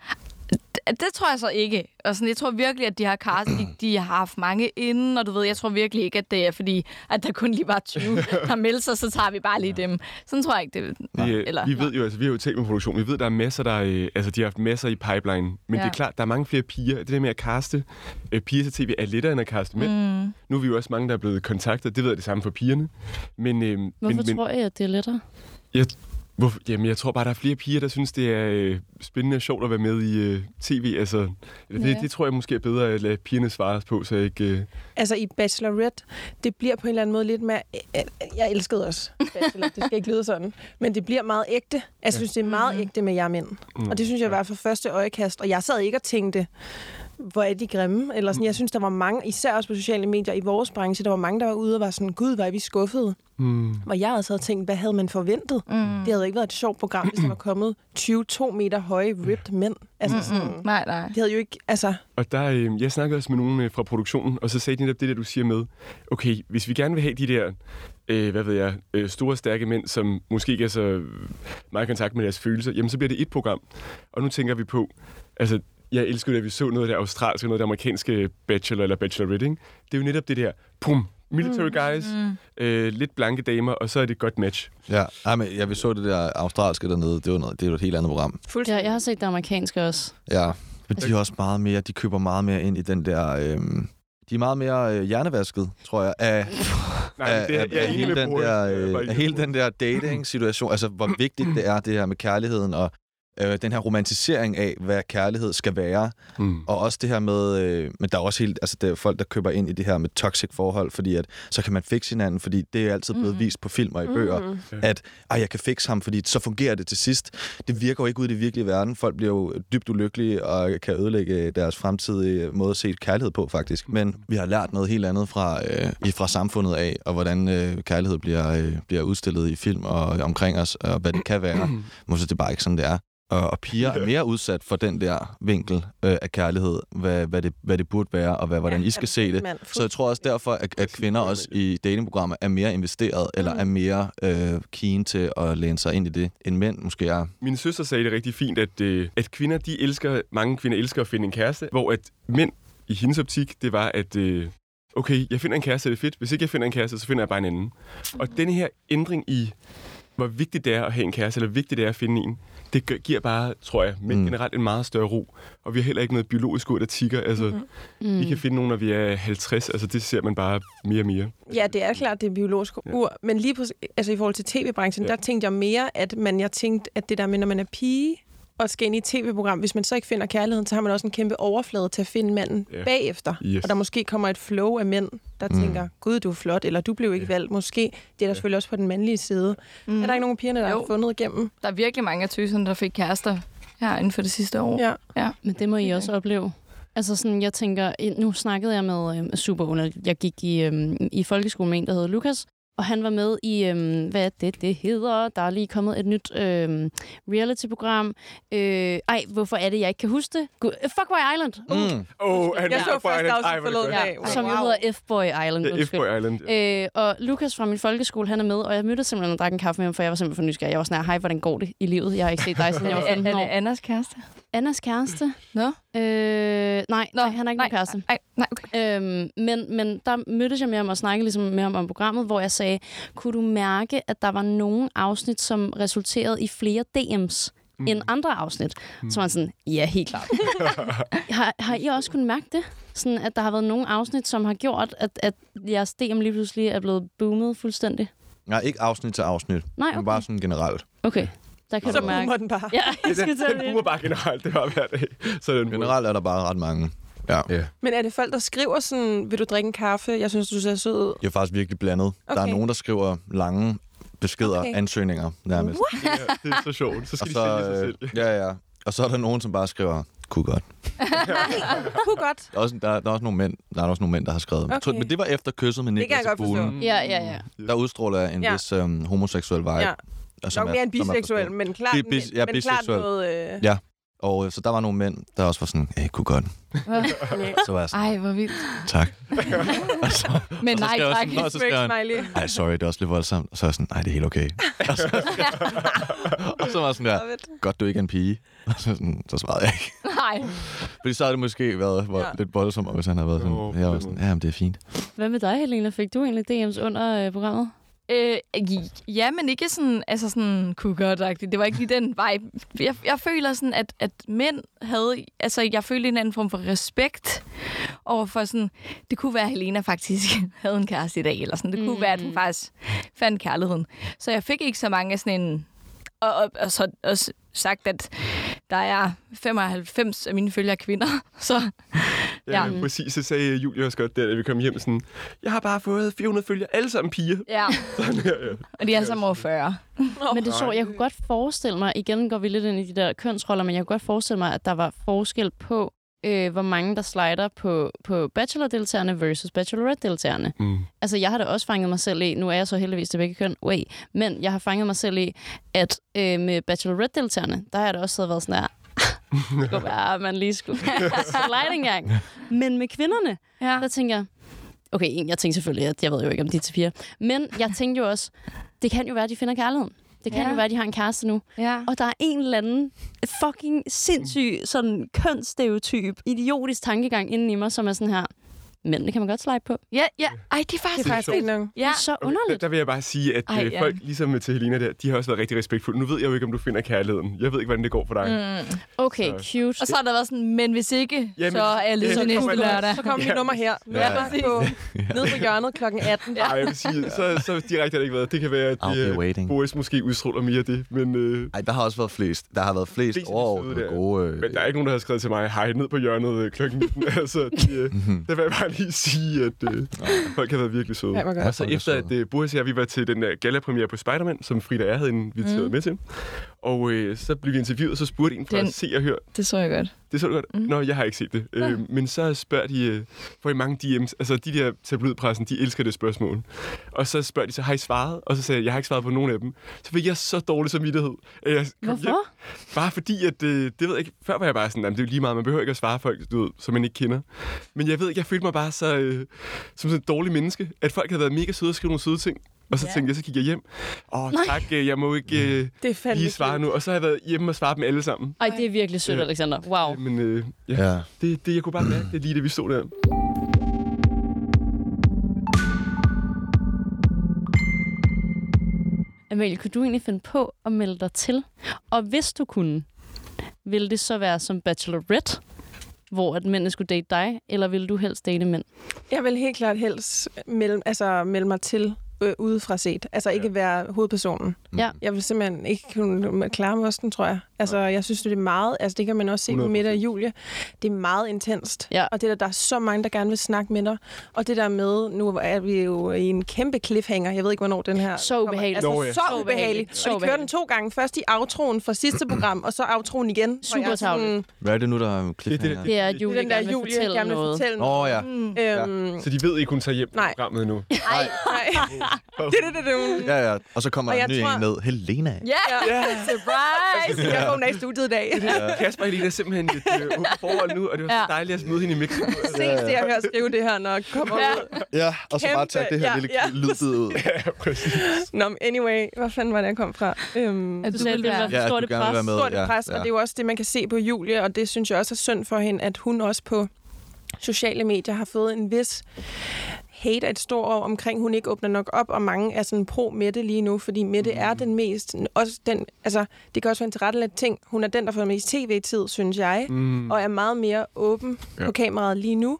Det, tror jeg så ikke. Og sådan, jeg tror virkelig, at de har castet, de, de har haft mange inden, og du ved, jeg tror virkelig ikke, at det er fordi, at der kun lige var 20, der meldte sig, så tager vi bare lige dem. Sådan tror jeg ikke, det Vi, Eller- Eller, vi ved jo, altså, vi har jo talt med produktion. Vi ved, der er masser, der... Øh, altså, de har haft masser i pipeline. Men Ja. ja. det er klart, der er mange flere piger. Det der med at kaste øh, piger til tv er lettere end at kaste mænd. Mm. Nu er vi jo også mange, der er blevet kontaktet. Det ved jeg det samme for pigerne. Men, øh, Hvorfor men, men tror jeg, at det er lettere? jeg, Hvorfor? Jamen, jeg tror bare, der er flere piger, der synes, det er øh, spændende og sjovt at være med i øh, tv. Altså, eller det, Ja. det tror jeg måske er bedre at lade pigerne svare på, så jeg ikke... Øh, Altså i Bachelorette, det bliver på en eller anden måde lidt mere... øh, Jeg elskede også Bachelor, det skal ikke lyde sådan. Men det bliver meget ægte. Jeg synes, det er meget ægte med jer mænd. Mm. Og det synes jeg var for første øjekast. Og jeg sad ikke og tænkte, hvor er de grimme. Eller sådan. Jeg synes, der var mange, især også på sociale medier i vores branche, der var mange, der var ude og var sådan, gud, hvor er vi skuffede. mm. Hvor jeg altså havde tænkt, hvad havde man forventet? Mm. Det havde ikke været et sjovt program, hvis der var kommet 22 meter høje ripped mænd. Altså sådan, Mm. Nej, nej. det havde jo ikke... Altså, Og der, øh, jeg snakkede også med nogen øh, fra produktionen, og så sagde de netop det der, du siger med, okay, hvis vi gerne vil have de der, øh, hvad ved jeg, øh, store, stærke mænd, som måske ikke er så meget i kontakt med deres følelser, jamen så bliver det et program. Og nu tænker vi på, altså, jeg elsker det, at vi så noget af det australske, noget af det amerikanske bachelor eller bachelorette, ikke? Det er jo netop det der, pum, military guys, Mm. øh, lidt blanke damer, og så er det et godt match. Ja, Ej, men ja, vi så det der australske dernede. Det var, noget, det var et helt andet program. Ja, jeg har set det amerikanske også. Ja, men de er også meget mere, de køber meget mere ind i den der... Øhm, de er meget mere øh, hjernevasket, tror jeg, af, Nej, af, det er, af, jeg hele den der, Jeg er øh, af hele den der dating-situation. Altså, hvor vigtigt det er, det her med kærligheden, og øh, den her romantisering af, hvad kærlighed skal være. Mm. Og også det her med, øh, men der er også helt, altså det er folk, der køber ind i det her med toxic forhold, fordi at så kan man fikse hinanden, fordi det er altid blevet Mhm. vist på film og i bøger, mm. at ej, jeg kan fikse ham, fordi så fungerer det til sidst. Det virker jo ikke ud i det virkelige verden. Folk bliver jo dybt ulykkelige og kan ødelægge deres fremtidige måde at se kærlighed på, faktisk. Men vi har lært noget helt andet fra, øh, fra samfundet af, og hvordan øh, kærlighed bliver, øh, bliver udstillet i film og omkring os, og hvad det kan være. Måske det er bare ikke sådan, det er. Og, og piger er mere udsat for den der vinkel øh, af kærlighed, hvad, hvad, det, hvad det burde være, og hvad, hvordan I skal se det. Så jeg tror også derfor, at, at kvinder også i datingprogrammer er mere investeret, eller er mere øh, keen til at læne sig ind i det, end mænd måske er. Min søster sagde det rigtig fint, at, øh, at kvinder, de elsker, mange kvinder elsker at finde en kæreste, hvor at mænd i hendes optik, det var, at øh, okay, jeg finder en kæreste, det er fedt. Hvis ikke jeg finder en kæreste, så finder jeg bare en anden. Og denne her ændring i, hvor vigtigt det er at have en kæreste, eller vigtigt det er at finde en, det giver bare, tror jeg, mænd Mm. generelt en meget større ro. Og vi har heller ikke noget biologisk ur, der tigger. Altså, mm. Mm. vi kan finde nogen, når vi er 50. Altså, det ser man bare mere og mere. Ja, det er klart, det er biologisk ur. Men lige på, altså i forhold til tv-branchen, Ja. der tænkte jeg mere, at man, jeg tænkte, at det der med, når man er pige og skal ind i et tv-program, hvis man så ikke finder kærligheden, så har man også en kæmpe overflade til at finde manden Ja. bagefter. Yes. Og der måske kommer et flow af mænd, der Mm. tænker, gud, du er flot, eller du blev ikke valgt. Måske. Det er der selvfølgelig også på den mandlige side. Mm. Er der ikke nogen af pigerne, der Jo. har fundet igennem? Der er virkelig mange af tøserne, der fik kærester her inden for det sidste år. Ja. Men det må I også opleve. Altså sådan, jeg tænker, nu snakkede jeg med øh, super under, jeg gik i, øh, i folkeskolen med en, der hedder Lukas, og han var med i, øh, hvad er det, det hedder? Der er lige kommet et nyt øh, reality-program. Øh, ej, hvorfor er det, jeg ikke kan huske det? Gud, øh, Fuckboy Island! Uh, Mm. Oh, han Jeg så først afsnit forleden ja, dag. som jo hedder F-Boy Island. Ja. F-Boy Island. Ja. Øh, og Lukas fra min folkeskole, han er med, og jeg mødte simpelthen og drak en kaffe med ham, for jeg var simpelthen for nysgerrig. Jeg var sådan her, hej, hvordan går det i livet? Jeg har ikke set dig, siden jeg var Er, 15 er det år. Annas kæreste? Annas kæreste? Nå? Øh, nej, Nå, nej, han er ikke nej, nogen kæreste. Nej, nej, okay. Øhm, men, men der mødtes jeg med ham og snakkede ligesom med ham om programmet, hvor jeg sagde, kunne du mærke, at der var nogle afsnit, som resulterede i flere DM's mm. end andre afsnit? Mm. Så var han sådan, ja, helt klart. har, har I også kunnet mærke det? Sådan, at der har været nogle afsnit, som har gjort, at, at jeres DM lige pludselig er blevet boomet fuldstændig? Nej, ikke afsnit til afsnit, Nej, men okay. bare sådan generelt. Okay, der kan Så du mærke. boomer den bare. Ja, jeg skal Den, tage den bruger bare generelt, det var hver dag. Så er den Generelt er der bare ret mange. Ja. Ja. Men er det folk, der skriver sådan, vil du drikke en kaffe? Jeg synes, du ser sød ud. Det er faktisk virkelig blandet. Okay. Der er nogen, der skriver lange beskeder, Okay. ansøgninger nærmest. Ja, det er så sjovt. Så skal Og de så, sælge sig øh, selv. ja, ja. Og så er der nogen, som bare skriver, kunne godt. Kunne godt. Der er, også, der, der, er også nogle mænd, der er også nogle mænd, der har skrevet. Okay. Men det var efter kysset med Det kan Niklas jeg godt forstå. Fuglen. Ja, ja, ja. Der udstråler jeg en ja. vis øhm, homoseksuel vibe. Ja. Og som Nok er- mere er biseksuel, forstået. men klart, Det er bis- ja, men klart biseksuel. noget... Øh, Ja. Og øh, så der var nogle mænd, der også var sådan, hey, kunne godt. Så var jeg sådan, Ej, hvor vildt. tak. og så, Men og så nej, jeg tak. sådan, og så skrev han, ej, sorry, det er også lidt voldsomt. Og så er jeg sådan, nej, det er helt okay. og, så, og så var jeg sådan der, godt du ikke er en pige. Og så, sådan, så svarede jeg ikke. Nej. Fordi så havde det måske været Ja. lidt voldsomt, hvis han havde været sådan, Jo, jeg var sådan, ja, men det er fint. Hvad med dig, Helena? Fik du egentlig DM's under øh, programmet? Øh, ja, men ikke sådan, altså sådan kunne godt -agtigt. Det var ikke lige den vibe. Jeg, jeg føler sådan, at, at mænd havde, altså jeg følte en anden form for respekt over for sådan, det kunne være, at Helena faktisk havde en kæreste i dag, eller sådan. Det kunne Mm. være, at hun faktisk fandt kærligheden. Så jeg fik ikke så mange af sådan en, Og, og, og så også sagt, at der er 95 af mine følgere er kvinder. Så Ja, Ja. ja. præcis. Så sagde Julie også godt, der, da vi kom hjem, sådan, jeg har bare fået 400 følgere, alle sammen piger. ja, Sådan her, ja. og de er alle sammen over 40. Men det sjovt, jeg kunne godt forestille mig, igen går vi lidt ind i de der kønsroller, men jeg kunne godt forestille mig, at der var forskel på, øh, hvor mange der slider på, på bachelor-deltagerne versus bachelorette-deltagerne. Mm. Altså, jeg har da også fanget mig selv i, nu er jeg så heldigvis til begge køn, wait, men jeg har fanget mig selv i, at øh, med bachelorette-deltagerne, der har jeg da også siddet og været sådan der, det kunne være, at man lige skulle slide en gang. Men med kvinderne, Ja. der tænker jeg, okay, en, jeg tænkte selvfølgelig, at jeg ved jo ikke, om de er til piger, men jeg tænkte jo også, det kan jo være, at de finder kærligheden. Det kan Ja. jo være, at de har en kæreste nu. Ja. Og der er en eller anden fucking sindssyg sådan kønsstereotyp, idiotisk tankegang inden i mig, som er sådan her, mænd, det kan man godt slide på. Ja, ja. Ej, det er Det faktisk... er faktisk ikke nok. Ja. Det er så Der, underligt. der vil jeg bare sige, at Ej, Ej, ja. folk, ligesom til Helena der, de har også været rigtig respektfulde. Nu ved jeg jo ikke, om du finder kærligheden. Jeg ved ikke, hvordan det går for dig. Mm. Okay, Så- cute. Og så har der været sådan, men hvis ikke, Jamen, så er jeg lidt ja, så næste kommer- lørdag. Så kommer Ja. mit nummer her. Ja. Ja. På, nede på hjørnet klokken 18. Ej, jeg vil sige, så, så direkte har det ikke været. Det kan være, at de, waiting. Boris måske udstråler mere af det, men... Øh, Ej, der har også været flest. Der har været flest Flest overordnet der. gode... Øh, Men der er ikke nogen, der har skrevet til mig, hej, ned på hjørnet øh, klokken 19. altså, de, øh, der vil jeg bare lige sige, at øh, folk har været virkelig søde. Ja, og så er efter, at øh, Boris og jeg, vi var til den der gala-premiere på Spider-Man, som Frida er havde inviteret mm. med til. Og øh, så blev vi interviewet, og så spurgte en fra Den- Se og Hør. Det så jeg godt. Det så du godt? Mm. Nå, jeg har ikke set det. Øh, men så spørger de, øh, får I mange DM's, altså de der tabloidpressen, de elsker det spørgsmål. Og så spørger de så, har I svaret? Og så sagde jeg, jeg har ikke svaret på nogen af dem. Så fik jeg så dårlig samvittighed. at Jeg kom hjem. Hvorfor? Bare fordi, at øh, det ved jeg ikke, før var jeg bare sådan, "Jamen, det er jo lige meget, man behøver ikke at svare folk, du ved, som man ikke kender. Men jeg ved ikke, jeg følte mig bare så, øh, som sådan et dårligt menneske, at folk havde været mega søde og skrevet nogle søde ting. Og så Ja. tænkte jeg, så gik jeg hjem. Åh, tak, øh, jeg må ikke øh, Det lige svare nu. Og så har jeg været hjemme og svare dem alle sammen. Ej, det er virkelig sødt, Ja. Alexander. Wow. Men øh, ja, ja. det, det, jeg kunne bare mærke det lige, da vi stod der. Amalie, kunne du egentlig finde på at melde dig til? Og hvis du kunne, ville det så være som bachelorette, hvor at mændene skulle date dig, eller ville du helst date mænd? Jeg vil helt klart helst melde, altså, melde mig til øh, udefra set. Altså ikke Ja. være hovedpersonen. Ja. Jeg vil simpelthen ikke kunne klare mig den, tror jeg. Altså, jeg synes, det er meget... Altså, det kan man også se på 100%. Mette og Julie. Det er meget intenst. Ja. Og det der, der er så mange, der gerne vil snakke med dig. Og det der med... Nu er vi jo i en kæmpe cliffhanger. Jeg ved ikke, hvornår den her... Så ubehageligt. Altså, Nå, ja. så Så ubehageligt. ubehageligt. Så Og de kører den to gange. Først i outroen fra sidste program, og så outroen igen. Super er tarveligt. Hvad er det nu, der er Det, cliffhanger? Det er, at Det Julie er den der gerne vil Julie, fortælle gerne vil noget. fortælle Åh, noget. ja. Mm. Øhm, Så de ved ikke, hun tager hjem på Nej. programmet endnu. Nej, nej. det, det, det, det. Ja, ja. Og så kommer Og en ny tror- en ned. Helena. Ja, Ja. Surprise! Jeg kommer i studiet i dag. Kasper og Helena er simpelthen et øh, forhold nu, og det var så Ja. dejligt at møde hende i Mexico. Ses det, jeg hører skrive det her, når jeg kommer Ja. ud. Ja, og så bare tage det her ja, lille ja. lydbid ud. ja, præcis. Nå, men anyway, hvor fanden var det, jeg kom fra? Øhm, At Du du sagde, vil at det være... Ja, at stort pres. med. stort ja, pres, og ja. det er jo også det, man kan se på Julie, og det synes jeg også er synd for hende, at hun også på sociale medier har fået en vis hate af et stort år omkring, hun ikke åbner nok op, og mange er sådan pro-Mette lige nu, fordi Mette Mm. er den mest, også den, altså, det kan også være en tilrettelagt ting. Hun er den, der får mest tv-tid, synes jeg, Mm. og er meget mere åben Ja. på kameraet lige nu.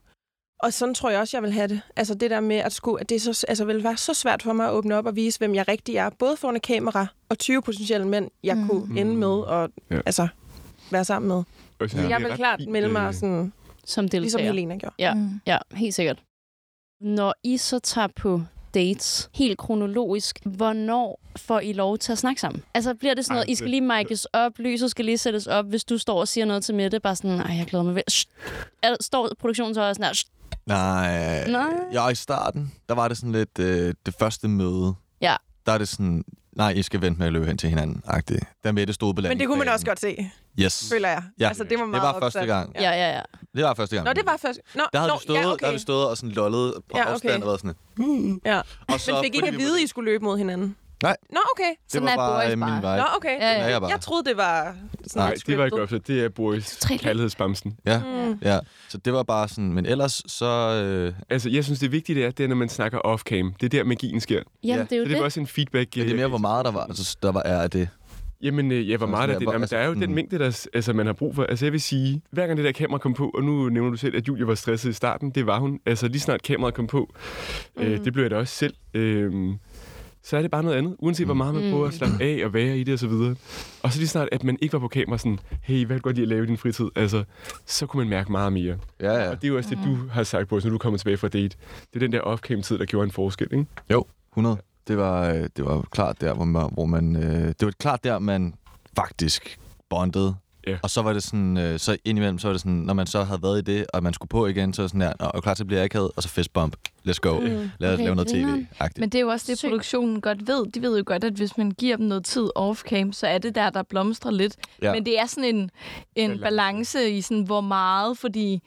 Og sådan tror jeg også, jeg vil have det. Altså det der med, at, skulle, at det så, altså, vil være så svært for mig at åbne op og vise, hvem jeg rigtig er. Både foran et kamera og 20 potentielle mænd, jeg mm. kunne ende med og Ja. altså, være sammen med. Og jeg det er vil klart melde mig øh, sådan, Som deltager. ligesom Helena gjorde. Ja. Mm. Ja, helt sikkert. Når I så tager på dates, helt kronologisk, hvornår får I lov til at snakke sammen? Altså bliver det sådan noget, Ej, I skal lige mic'es op, lyset skal lige sættes op, hvis du står og siger noget til Mette, bare sådan, nej, jeg glæder mig. Er- Står produktionen så også sådan her. Nej. Nej. Ja, i starten, der var det sådan lidt øh, det første møde. Ja. Der er det sådan, nej, I skal vente med at løbe hen til hinanden, agtigt. Der med det stod på Men det kunne man også godt se, Yes. føler jeg. Ja. Altså, det var Det meget var første gang. Ja, ja, ja. Det var første gang. Nå, det var først. Nå, Der havde, nå, vi stået, ja, der okay. havde vi stået og sådan lollet på Ja, okay. afstand og været sådan... Ja. Og så, Men fik I ikke at vi vide, I skulle løbe mod hinanden? Nej. Nå, okay. Det Sådan var er bare Boris øh, min bare. vej. Nå, okay. Ja, ja. Jeg bare. Jeg troede, det var sådan Nej, det var ikke opsat. Det er Boris kærlighedsbamsen. Ja, Mm. ja. Så det var bare sådan... Men ellers så... Øh, Altså, jeg synes, det vigtige det er, det er, når man snakker off-cam. Det er der, magien sker. Jamen, Ja, det er jo Så det det. var også en feedback. ja, det er øh, mere, hvor meget der var, altså, der var er af det. Jamen, øh, ja, hvor Så meget er det? der, Jamen, der er jo altså, den mm. mængde, der, altså, man har brug for. Altså, jeg vil sige, hver gang det der kamera kom på, og nu nævner du selv, at Julia var stresset i starten, det var hun. Altså, lige snart kameraet kom på, øh, det blev jeg da også selv. Øh, så er det bare noget andet. Uanset hvor meget man Mm. prøver at slappe af og være i det og så videre. Og så lige snart, at man ikke var på kamera sådan, hey, hvad godt lide at lave i din fritid? Altså, så kunne man mærke meget mere. Ja, ja. Og det er jo også det, du har sagt på, når du kommer tilbage fra date. Det er den der off-cam-tid, der gjorde en forskel, ikke? Jo, 100. Det var, øh, det var klart der, hvor man... Hvor man øh, det var klart der, man faktisk bondede. Ja. Og så var det sådan, øh, så indimellem, så var det sådan, når man så havde været i det, og man skulle på igen, så var det sådan her, Nå, er du klar til at blive akavet, og så fistbump. Let's go. Mm. Lad os Okay, lave noget grineren. tv-agtigt. Men det er jo også det, Sygt. produktionen godt ved. De ved jo godt, at hvis man giver dem noget tid off-cam, så er det der, der blomstrer lidt. Ja. Men det er sådan en, en balance i sådan, hvor meget, fordi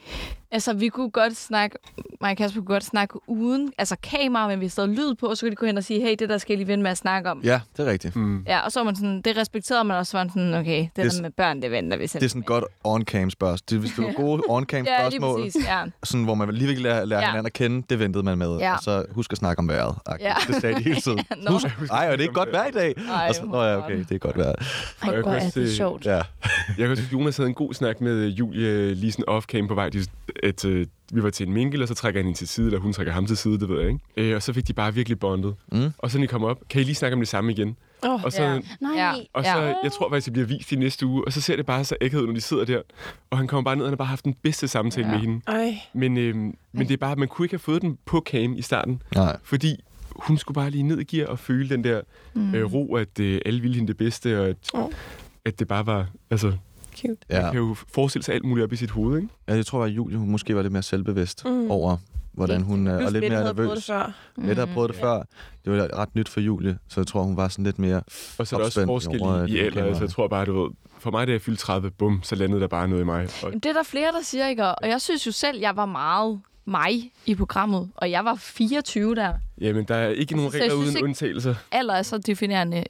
altså, vi kunne godt snakke, mig og Kasper kunne godt snakke uden altså kamera, men vi havde lyd på, og så kunne de gå hen og sige, hey, det der skal jeg lige vente med at snakke om. Ja, det er rigtigt. Mm. Ja, og så var man sådan, det respekterede man også, var man sådan, okay, det, Det er det der med børn, det venter vi Det er sådan selv. godt on-cam spørgsmål. Hvis du har gode on-cam Ja, lige spørgsmål, præcis, ja. sådan, hvor man lige vil lære, lære Ja. hinanden at kende, det ventede man med. Ja. Og så husk at snakke om vejret. Ja. Det sagde de hele tiden. Nå. Husk, ej, og det er ikke godt vejr i dag. Ej, og så, Nå ja, okay, det er godt vejr. Ej, jeg hvor er det øh, sjovt. Ja. Jeg kan også huske, Jonas havde en god snak med øh, Julie lige sådan off-cam på vej. De, at, øh, vi var til en minkel, og så trækker han hende til side, eller hun trækker ham til side, det ved jeg ikke. Øh, og så fik de bare virkelig bondet. Mm. Og så når de kommer op, kan I lige snakke om det samme igen? Oh, og så, ja. Nej. Og så jeg tror faktisk, det bliver vist i næste uge, og så ser det bare så ægget ud, når de sidder der. Og han kommer bare ned, og han har bare haft den bedste samtale Ja. med hende. Ej. Men, øh, men det er bare, at man kunne ikke have fået den på cam i starten, Nej. fordi hun skulle bare lige ned i gear og føle den der Mm. øh, ro, at øh, alle ville hende det bedste, og at, Oh. at det bare var... Altså, Cute. man Ja. kan jo forestille sig alt muligt op i sit hoved, ikke? ja, jeg tror, at Julie hun måske var lidt mere selvbevidst Mm. mm. over, hvordan hun... øh, Plus Og lidt mere havde prøvet nervøs. det før. Mette har prøvet det før. Det var ret nyt for Julie, så jeg tror, hun var sådan lidt mere Og så er der også forskel i, at i alder. Altså, jeg tror bare, du ved, for mig, da jeg fyldte 30, bum, så landede der bare noget i mig. Og, Jamen, det er der flere, der siger, ikke? Og jeg synes jo selv, jeg var meget mig i programmet, og jeg var 24 der. jamen, der er ikke nogen Altså, så jeg regler uden ikke- undtagelser. Alder er så definerende.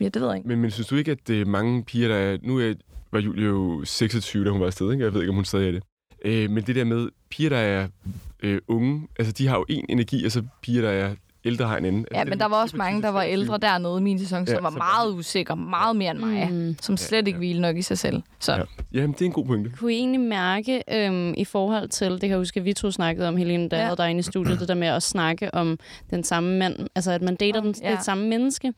Ja, det ved jeg ikke. Men, men synes du ikke, at det er mange piger, der er... Nu er, var Julie jo 26, da hun var afsted, ikke? Jeg ved ikke, om hun stadig er det. Øh, men det der med piger, der er øh, unge, altså de har jo en energi, og så piger, der er ældre har en anden. Ja, men der var også mange, der var ældre dernede i min sæson, som Ja, var meget usikre, meget mere end mig, Mm. som slet ikke hvilede nok i sig selv. Så Ja. Jamen, det er en god pointe. Kunne I egentlig mærke øhm, i forhold til, det kan jeg huske, at vi to snakkede om, Helene, da jeg Ja. havde dig inde i studiet, det der med at snakke om den samme mand, altså at man dater den, Ja. det samme menneske.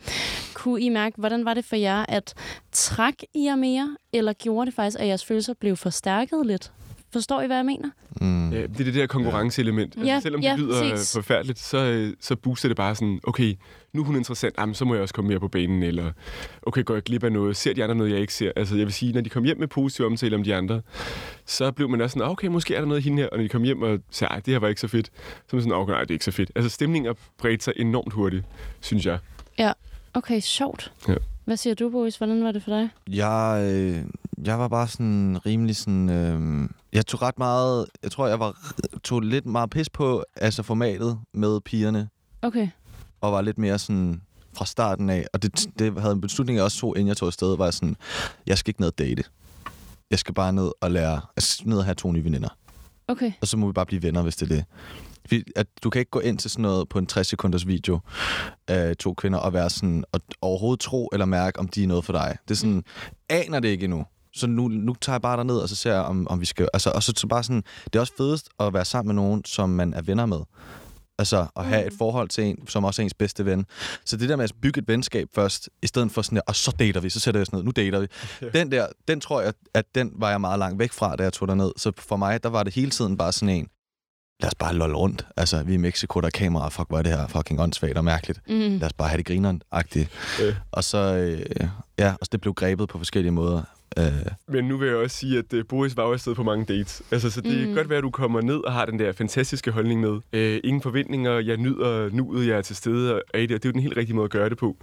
Kunne I mærke, hvordan var det for jer, at træk I jer mere, eller gjorde det faktisk, at jeres følelser blev forstærket lidt? Forstår I, hvad jeg mener? Mm. Ja, det er det der konkurrenceelement. Altså, Ja, selvom ja, det lyder præcis. forfærdeligt, så, øh, så booster det bare sådan, okay, nu er hun interessant, jamen, så må jeg også komme mere på banen, eller okay, går jeg glip af noget, ser de andre noget, jeg ikke ser? Altså, jeg vil sige, når de kom hjem med positiv omtale om de andre, så blev man også sådan, okay, måske er der noget i hende her, og når de kom hjem og sagde, det her var ikke så fedt, så var man sådan, okay, nej, det er ikke så fedt. Altså, stemningen bredte sig enormt hurtigt, synes jeg. Ja. Okay, sjovt. Ja. Hvad siger du, Boris? Hvordan var det for dig? Jeg, øh, jeg var bare sådan rimelig sådan... Øh, jeg tog ret meget... Jeg tror, jeg var, tog lidt meget pis på altså formatet med pigerne, Okay. og var lidt mere sådan fra starten af. Og det, det havde en beslutning, jeg også tog, inden jeg tog afsted, var sådan, jeg skal ikke ned og date. Jeg skal bare ned og lære, altså ned og have to nye veninder. Okay. Og så må vi bare blive venner, hvis det er det. Fordi At du kan ikke gå ind til sådan noget på en 60 sekunders video af to kvinder og være sådan, og overhovedet tro eller mærke, om de er noget for dig. Det er sådan, aner det ikke endnu. Så nu, nu tager jeg bare derned, og så ser jeg, om, om vi skal... Altså, og så, så bare sådan, det er også fedest at være sammen med nogen, som man er venner med. Altså at have et forhold til en, som også er ens bedste ven. Så det der med at bygge et venskab først, i stedet for sådan der, og så dater vi, så sætter jeg sådan noget, nu dater vi. Den der, den tror jeg, at den var jeg meget langt væk fra, da jeg tog derned. Så for mig, der var det hele tiden bare sådan en, lad os bare lolle rundt. Altså, vi er i Mexico, der er kamera, fuck, hvor er det her fucking åndssvagt og mærkeligt. Mm. Lad os bare have det grineren-agtigt. Øh. Og så, øh, ja, og så det blev grebet på forskellige måder. Øh, Men nu vil jeg også sige, at uh, Boris var jo afsted på mange dates. Altså, så det mm. Kan godt være, at du kommer ned og har den der fantastiske holdning med. Uh, ingen forventninger, jeg nyder nuet, jeg er til stede, og det, er jo den helt rigtige måde at gøre det på.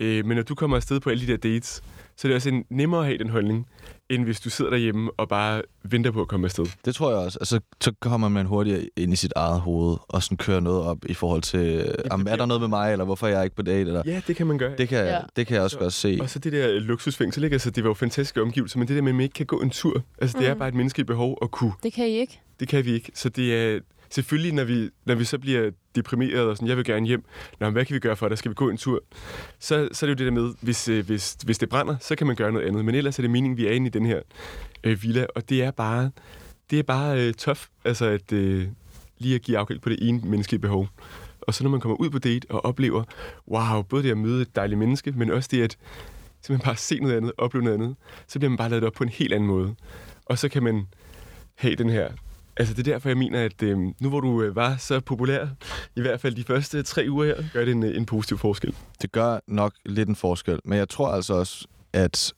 Uh, men når du kommer afsted på alle de der dates, så er det også en nemmere at have den holdning, end hvis du sidder derhjemme og bare venter på at komme afsted. Det tror jeg også. Altså, så kommer man hurtigere ind i sit eget hoved, og sådan kører noget op i forhold til, ja, er der noget med mig, eller hvorfor er jeg ikke på date? Eller, Ja, det kan man gøre. det, kan, Ja. det kan jeg også Så- godt se. Og så det der luksusfængsel, ikke? Altså, det var jo fantastiske omgivelser, men det der med, at man ikke kan gå en tur, altså, det er Mm. bare et menneskeligt behov at kunne. Det kan I ikke. Det kan vi ikke. Så det er selvfølgelig, når vi, når vi så bliver deprimeret og sådan, jeg vil gerne hjem. Nå, hvad kan vi gøre for dig? Skal vi gå en tur? Så, så er det jo det der med, hvis, øh, hvis, hvis det brænder, så kan man gøre noget andet. Men ellers er det meningen, vi er inde i den her øh, villa, og det er bare, det er bare øh, tough, altså at øh, lige at give afkald på det ene menneskelige behov. Og så når man kommer ud på date og oplever, wow, både det at møde et dejligt menneske, men også det at simpelthen bare se noget andet, opleve noget andet, så bliver man bare lavet op på en helt anden måde. Og så kan man have den her Altså, det er derfor, jeg mener, at øh, nu hvor du øh, var så populær, i hvert fald de første tre uger her, gør det en, øh, en positiv forskel. Det gør nok lidt en forskel, men jeg tror altså også, at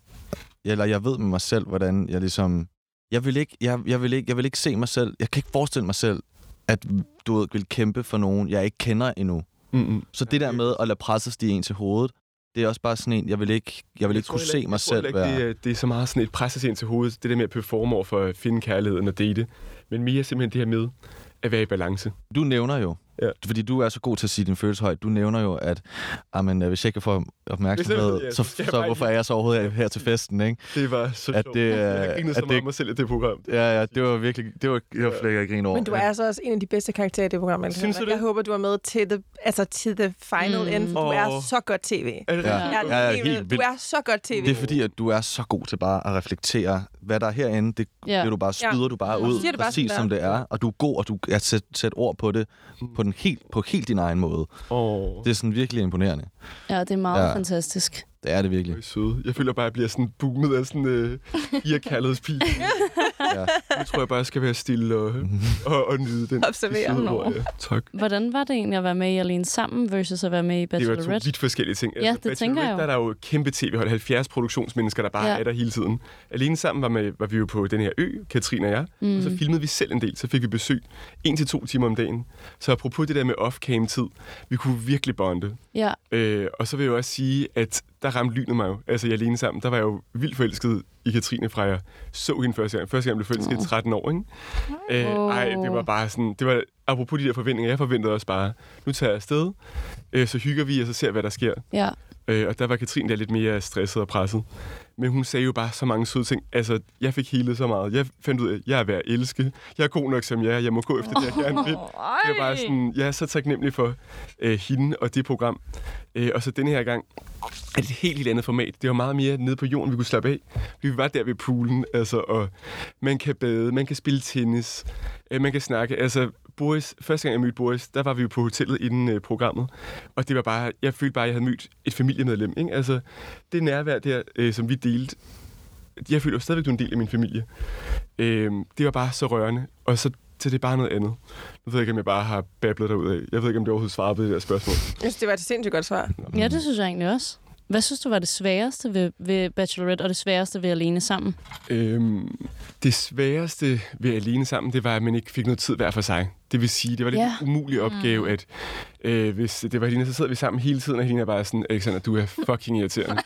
eller jeg ved med mig selv, hvordan jeg ligesom... Jeg vil ikke, jeg, jeg vil ikke, jeg vil ikke se mig selv. Jeg kan ikke forestille mig selv, at du ved, vil kæmpe for nogen, jeg ikke kender endnu. Mm-hmm. Så det der med at lade presset stige ind til hovedet, det er også bare sådan en, jeg vil ikke, jeg vil ikke kunne se mig selv ikke, være... Det, er- det er så meget sådan et pres ind til hovedet, det der med at performe over for at finde kærligheden og date. Men mere simpelthen det her med at være i balance. Du nævner jo, Ja. fordi du er så god til at sige din følelse højt, du nævner jo, at amen, hvis jeg ikke får opmærksomhed, Ja, så, så jeg hvorfor er jeg så overhovedet her til festen, ikke? Det var så At sjovt. det, jeg øh, grinede at så det- meget af mig selv i det program. Ja, ja, det var virkelig, det var, det var flere, jeg griner over. Men du er altså også en af de bedste karakterer i det program. Synes du det? Jeg håber, du er med til the, altså til the final Mm. end, for du er Åh. så godt tv. Er det Ja. Ja, Ja, ja, helt. Du er så godt tv. Det er fordi, at du er så god til bare at reflektere. Hvad der er herinde, det Ja. ja. du bare, Ja. skyder du bare ud, det præcis som det det er. Og du er god, og du sætte, sætte ord på det på, den helt, på helt din egen måde. Åh, Det er sådan virkelig imponerende. Ja, det er meget Ja. fantastisk. Det er det virkelig. er. Jeg føler bare, at jeg bliver sådan boomet af sådan øh, I kærlighedspige. Ja. Nu tror jeg bare, jeg skal være stille og, og, og nyde den. Observere. de ord, Ja. Tak. Hvordan var det egentlig at være med i Alene Sammen versus at være med i Det var to Bachelorette? vidt forskellige ting. Altså, Ja, det tænker jeg jo. Der er der jo kæmpe tv-hold, 70 produktionsmennesker, der bare Ja. er der hele tiden. Alene sammen var, med, var vi jo på den her ø, Katrine og jeg, mm. og så filmede vi selv en del. Så fik vi besøg en til to timer om dagen. Så apropos det der med off-cam-tid, vi kunne virkelig bonde. Ja, Øh, og så vil jeg også sige, at der ramte lynet mig jo. Altså, jeg alene sammen, der var jeg jo vildt forelsket i Katrine fra jeg så hende første gang. Første gang blev forelsket i 13 år, ikke? Øh, ej, det var bare sådan... Det var, apropos de der forventninger, jeg forventede også bare, nu tager jeg afsted, øh, så hygger vi, og så ser hvad der sker. ja. Øh, og der var Katrine der lidt mere stresset og presset. Men hun sagde jo bare så mange søde ting. Altså, jeg fik hele så meget. Jeg fandt ud af, at jeg er værd at elske. Jeg er god nok, som jeg er. Jeg må gå efter det, jeg gerne vil. Det var bare sådan, jeg er så taknemmelig for øh, hende og det program. Øh, og så denne her gang er det et helt, helt andet format. Det var meget mere nede på jorden, vi kunne slappe af. Vi var der ved poolen, altså, og man kan bade, man kan spille tennis, øh, man kan snakke. Altså, Boris, første gang jeg mødte Boris, der var vi jo på hotellet inden øh, programmet. Og det var bare, jeg følte bare, at jeg havde mødt et familiemedlem. Ikke? Altså, det nærvær der, øh, som vi delte, jeg føler jo stadigvæk, du er en del af min familie. Øh, det var bare så rørende. Og så, så det er bare noget andet. Nu ved jeg ikke, om jeg bare har bablet derud af. Jeg ved ikke, om det overhovedet svarer på det der spørgsmål. Jeg synes, det var et sindssygt godt svar. ja, det synes jeg egentlig også. Hvad synes du var det sværeste ved, ved Bachelorette, og det sværeste ved Alene Sammen? Øhm, det sværeste ved alene sammen, det var, at man ikke fik noget tid hver for sig. Det vil sige, det var lidt Ja. en umulig opgave, at øh, hvis det var Helena, så sidder vi sammen hele tiden, og Helena er bare sådan, Alexander, du er fucking irriterende.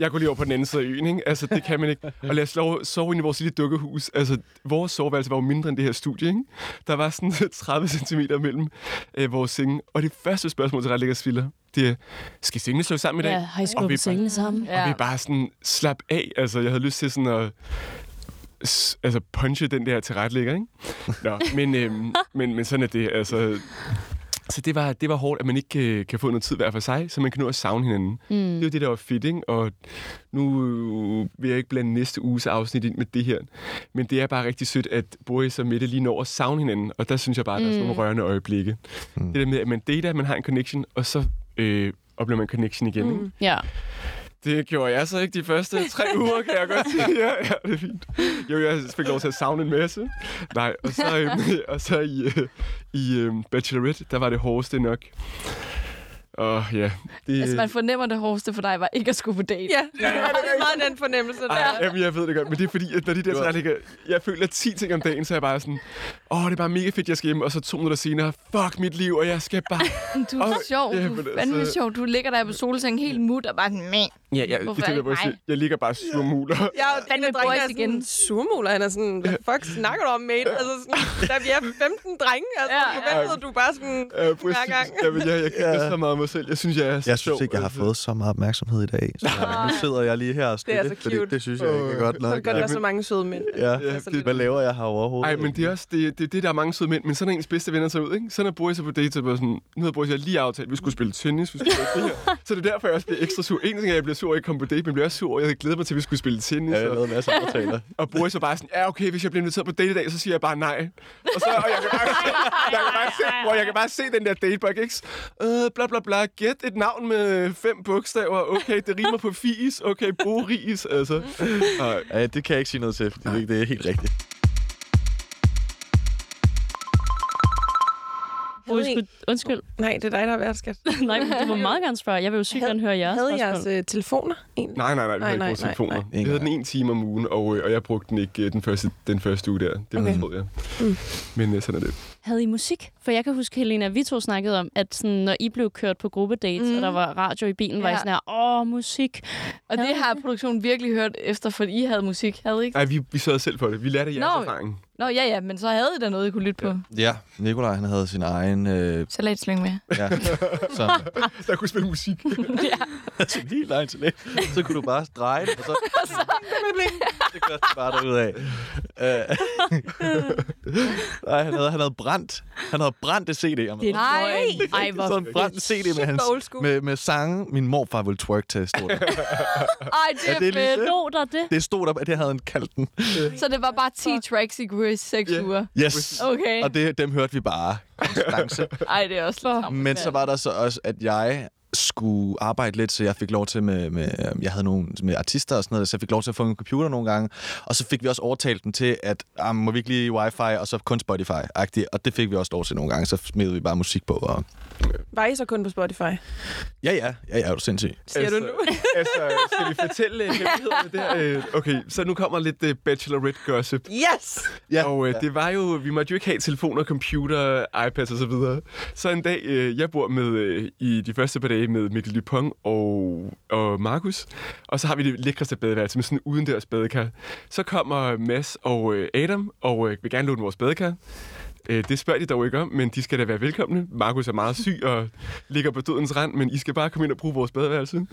Jeg går lige over på den anden side af øen, ikke? Altså, det kan man ikke. Og lad os lov, sove inde i vores lille dukkehus. Altså, vores soveværelse var jo mindre end det her studie, ikke? Der var sådan 30 cm mellem øh, vores senge. Og det første spørgsmål til Retlægger Sviller, det er, skal sengene slå sammen i dag? Ja, har I Og vi skubbet sengene sammen? Og vi er bare sådan, slap af. Altså, jeg havde lyst til sådan at altså punche den der tilrettelægger, ikke? Nå, men, øhm, men, men sådan er det. Altså, så det var, det var hårdt, at man ikke øh, kan få noget tid hver for sig, så man kan nå at savne hinanden. Mm. Det er jo det, der var fedt, ikke? Og nu øh, vil jeg ikke blande næste uges afsnit ind med det her. Men det er bare rigtig sødt, at Boris og Mette lige når at savne hinanden. Og der synes jeg bare, at der er sådan nogle rørende øjeblikke. Mm. Det der med, at man dater, at man har en connection, og så øh, oplever man connection igen, ikke? Ja. Det gjorde jeg så ikke de første tre uger, kan jeg godt sige. Ja, ja, det er fint. Jo, jeg fik lov til at savne en masse. Nej, og så, øhm, og så i, øh, i øhm, Bachelorette, der var det hårdeste nok. Og ja, det... Altså, man fornemmer det hårdeste for dig var ikke at skulle på date. Ja, det er meget den fornemmelse der. Ej, jamen, jeg ved det godt, men det er fordi, at når de der ligger, jeg føler 10 ting om dagen, så er jeg bare sådan, åh, det er bare mega fedt, jeg skal hjem, og så to minutter senere, fuck mit liv, og jeg skal bare... Du er Åh, sjov. ja, Du men er fandme altså- sjov. Du ligger der på solsengen helt mut og bare sådan, meh. Ja, ja, det kan jeg ikke bare sige. mig? Jeg ligger bare surmuler. Jeg er jo den med der dreng, der Boris er igen. surmuler. Han er sådan, hvad fuck snakker du om, mate? Altså sådan, da vi er 15 drenge, altså, Ja, ja, du bare sådan Ja, hver gang. Jamen, jeg, jeg griner så meget mig selv. Jeg synes, jeg er så Jeg synes ikke, jeg har altså. fået så meget opmærksomhed i dag. Så nu sidder jeg lige her og Det er stille, så fordi cute. det synes jeg ikke er godt Så er nok. det godt, der er så mange søde mænd. Ja, Ja, så det, hvad laver jeg her overhovedet? ej, men det er også det, det, det, der er mange søde mænd, men så er ens bedste venner tager ud, ikke? Så når Boris er på date, så er det bare sådan, nu havde Boris og jeg lige aftalt, at vi skulle spille tennis, vi skulle spille det her. Så det er derfor, jeg også bliver ekstra sur. En ting er, at jeg bliver sur og ikke komme på date, men jeg bliver også sur, og jeg havde glædet mig til, at vi skulle spille tennis. Ja, jeg og- lavede en masse aftaler. Og Boris var bare sådan, ja okay, hvis jeg bliver inviteret på date i dag, så siger jeg bare nej. Og, så, og jeg, kan bare, jeg, kan bare se, hvor jeg kan bare se den der datebug, ikke? Øh, bla bla bla, gæt et navn med fem bogstaver. Okay, det rimer på fis. Okay, Boris, altså. Ja, det kan jeg ikke sige noget til, fordi det, det er helt rigtigt. Skulle- undskyld. Nej, det er dig, der er værtskat. Nej, men du må meget gerne spørge. Jeg vil jo sygt gerne høre jeres Havde jeres øh, telefoner egentlig? nej, nej, nej, vi Nej, har ikke nej, brugt nej, telefoner. nej. Jeg havde den en time om ugen, og, øh, og jeg brugte den ikke øh, den første, den første uge der. Det Okay. troede jeg. Mm. Men øh, sådan er det. Havde I musik? For jeg kan huske, Helena, vi to snakkede om, at sådan, når I blev kørt på gruppedates, mm. og der var radio i bilen, var I Ja. sådan her, åh, musik. Og det har produktionen virkelig hørt efter, for I havde musik, havde I ikke? Nej, vi, vi sørgede selv for det. Vi lærte af jeres Nå. erfaring. Nå, ja, ja, men så havde I da noget, I kunne lytte på. Ja, Nikolaj han havde sin egen... Øh, Salatslyng med. ja, som, Der kunne spille musik. sin helt egen talent. Så kunne du bare dreje det, og så... det gør det bare derudad. Øh, Nej, han havde, han havde brændt. Han havde brændt det CD. om Det er Nej. Ej, hvor sådan brændt CD med, hans, med, med sange. Min morfar ville twerk til, stod der. Ej, det er, Er det fedt. det? Stod der det? Det stod der, at det havde en kaldt den. Så det var bare 10 tracks, I i 6 Ja. uger. Yes. Okay. Og det, dem hørte vi bare. Konstance. Ej, det er også Men så var der så også, at jeg skulle arbejde lidt, så jeg fik lov til med, med jeg havde nogle med artister og sådan noget, så jeg fik lov til at få en computer nogle gange. Og så fik vi også overtalt den til, at ah, må vi ikke lige wifi, og så kun Spotify-agtigt. Og det fik vi også lov til nogle gange, så smed vi bare musik på. Og... Var I så kun på Spotify? Ja, ja, ja, ja, er du sindssyg. Siger du nu? altså, skal vi fortælle uh, hemmelighederne der? Øh, Okay, så nu kommer lidt uh, bachelorette gossip. Yes! Ja, Og øh, ja. det var jo, vi måtte jo ikke have telefoner, computer, iPads og så videre. Så en dag, øh, jeg bor med øh, i de første par dage med Mikkel Dupont og, og Markus. Og så har vi det lækreste badeværelse med sådan en udendørs badekar. Så kommer Mads og øh, Adam og øh, vil gerne låne vores badekar. Øh, det spørger de dog ikke om, men de skal da være velkomne. Markus er meget syg og ligger på dødens rand, men I skal bare komme ind og bruge vores badeværelse.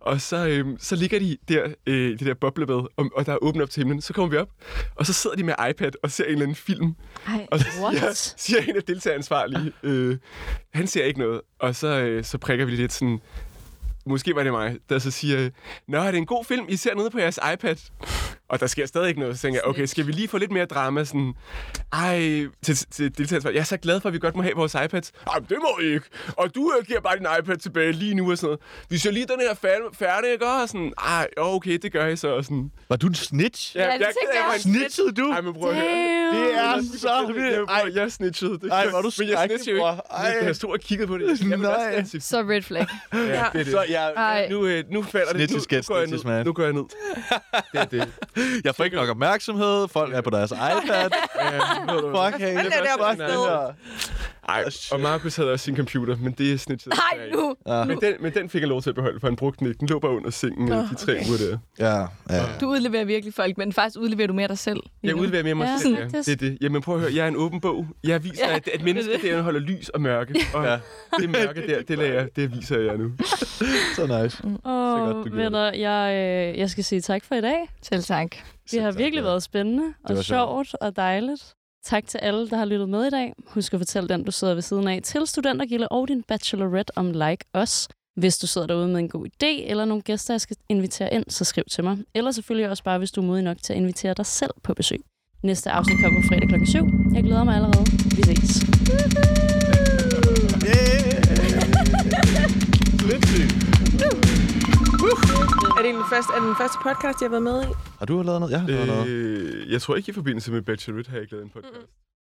Og så, øh, så ligger de der øh, det der boblebad, og, og der er åbent op til himlen. Så kommer vi op, og så sidder de med iPad og ser en eller anden film. Ej, Og så What? siger, siger en af deltageransvarlige, øh, han ser ikke noget. Og så, øh, så prikker vi lidt sådan, måske var det mig, der så siger, Nå, er det en god film, I ser nede på jeres iPad? Og der sker stadig ikke noget. Så tænker jeg, okay, skal vi lige få lidt mere drama? Sådan, ej, til, til deltageransvarlige, jeg er så glad for, at vi godt må have vores iPads. Ej, det må I ikke. Og du øh, giver bare din iPad tilbage lige nu og sådan noget. Vi ser lige den her færdig, færdig ikke? Og sådan, ej, okay, det gør I så. Og sådan, Var du en snitch? Ja, det jeg, tænker jeg var en. Snitchede du? Ej, men prøv at høre. Det er så Jeg, vildt. jeg, jeg snitchede. Det, Ej, er du Men jeg snitchede jo ikke. Ej. Jeg stod og kiggede på det. Jeg Nej. så red flag. Ja, det er det. Så jeg, Ej. Nu, øh, nu falder det. Nu, Snitches nu går jeg ned. man. Nu går jeg ned. Det er det. Jeg får ikke nok opmærksomhed. Folk er på deres iPad. Fuck, hey. Hold da der sådan. Ej, og Markus havde også sin computer, men det er snitchet. Nej, nu! Ja. Men den, men den fik jeg lov til at beholde, for han brugte den ikke. Den lå bare under sengen oh, de tre okay. uger der. Ja, ja. Du udleverer virkelig folk, men faktisk udleverer du mere dig selv. Jeg nu. udleverer mere mig Ja, selv, ja. det er- Det det. Jamen prøv at høre, jeg er en åben bog. Jeg viser, Ja, at, at mennesker det er der holder lys og mørke. Og Ja. det mørke der, det, lader jeg, det viser jeg nu. Så nice. Åh, godt, du gjorde venner, jeg, øh, jeg skal sige tak for i dag. Selv tak. Det har virkelig ja. været spændende og sjovt og dejligt. Tak til alle, der har lyttet med i dag. Husk at fortælle den, du sidder ved siden af, til Studentergilde og din bachelorette om Like Us. Hvis du sidder derude med en god idé, eller nogle gæster, jeg skal invitere ind, så skriv til mig. Eller selvfølgelig også bare, hvis du er modig nok til at invitere dig selv på besøg. Næste afsnit kommer fredag klokken 7. Jeg glæder mig allerede. Vi ses. Er det den første, er det den første podcast, jeg har været med i? Har du lavet noget? Ja, lavet noget. Øh, jeg tror ikke i forbindelse med Bachelorette har jeg ikke lavet en podcast.